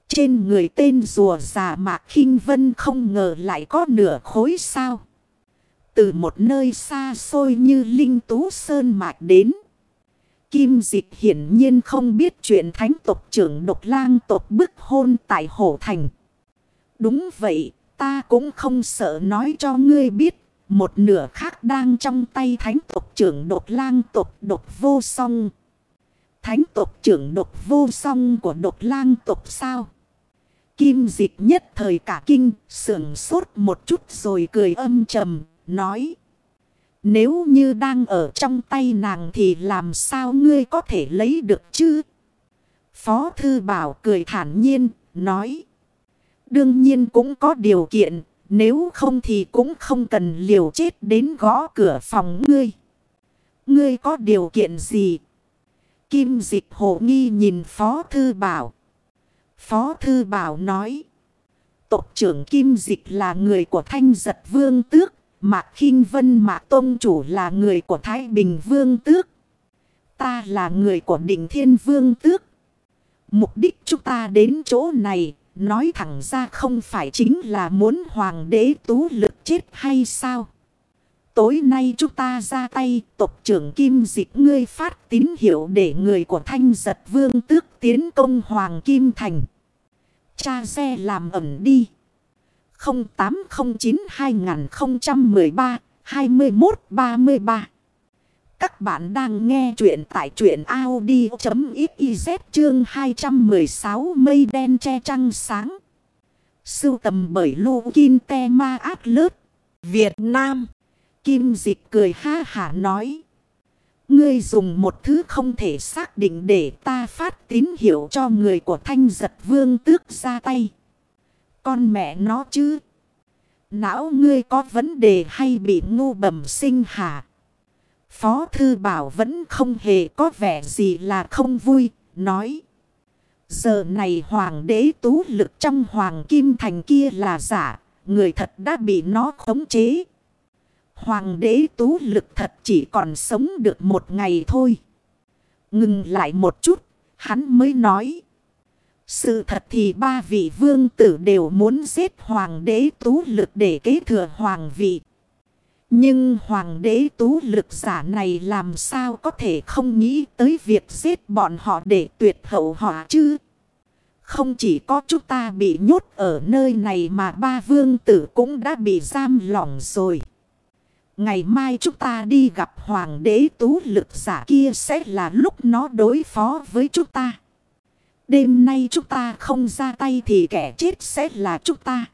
Trên người tên rùa già Mạc khinh Vân không ngờ lại có nửa khối sao. Từ một nơi xa xôi như Linh Tú Sơn Mạc đến. Kim dịch hiển nhiên không biết chuyện thánh tộc trưởng độc lang tộc bức hôn tại Hổ Thành. Đúng vậy, ta cũng không sợ nói cho ngươi biết. Một nửa khác đang trong tay thánh tộc trưởng độc lang tộc độc vô song. Thánh tộc trưởng độc vô song của độc lang tộc sao? Kim dịch nhất thời cả kinh, sưởng sốt một chút rồi cười âm trầm, nói. Nếu như đang ở trong tay nàng thì làm sao ngươi có thể lấy được chứ? Phó Thư Bảo cười thản nhiên, nói. Đương nhiên cũng có điều kiện, nếu không thì cũng không cần liều chết đến gõ cửa phòng ngươi. Ngươi có điều kiện gì? Kim dịch hộ nghi nhìn Phó Thư Bảo. Phó Thư Bảo nói. Tộc trưởng Kim Dịch là người của Thanh Giật Vương Tước. Mạc khinh Vân Mạc Tông Chủ là người của Thái Bình Vương Tước. Ta là người của Định Thiên Vương Tước. Mục đích chúng ta đến chỗ này, nói thẳng ra không phải chính là muốn Hoàng đế tú lực chết hay sao? Tối nay chúng ta ra tay, tộc trưởng Kim Dịch ngươi phát tín hiệu để người của Thanh Giật Vương Tước tiến công Hoàng Kim Thành. Cha xe làm ẩn đi. 0809-2013-2133 Các bạn đang nghe chuyện tại chuyện Audi.xyz chương 216 mây đen che trăng sáng. Sưu tầm bởi Lô Kinh Te Ma Át Lớt, Việt Nam. Kim Dịch cười ha hả nói. Ngươi dùng một thứ không thể xác định để ta phát tín hiệu cho người của thanh giật vương tước ra tay. Con mẹ nó chứ. Não ngươi có vấn đề hay bị ngu bẩm sinh hả? Phó thư bảo vẫn không hề có vẻ gì là không vui, nói. Giờ này hoàng đế tú lực trong hoàng kim thành kia là giả, người thật đã bị nó khống chế. Hoàng đế tú lực thật chỉ còn sống được một ngày thôi. Ngừng lại một chút, hắn mới nói. Sự thật thì ba vị vương tử đều muốn giết hoàng đế tú lực để kế thừa hoàng vị. Nhưng hoàng đế tú lực giả này làm sao có thể không nghĩ tới việc giết bọn họ để tuyệt hậu họ chứ? Không chỉ có chúng ta bị nhốt ở nơi này mà ba vương tử cũng đã bị giam lỏng rồi. Ngày mai chúng ta đi gặp hoàng đế tú lực giả kia sẽ là lúc nó đối phó với chúng ta. Đêm nay chúng ta không ra tay thì kẻ chết sẽ là chúng ta.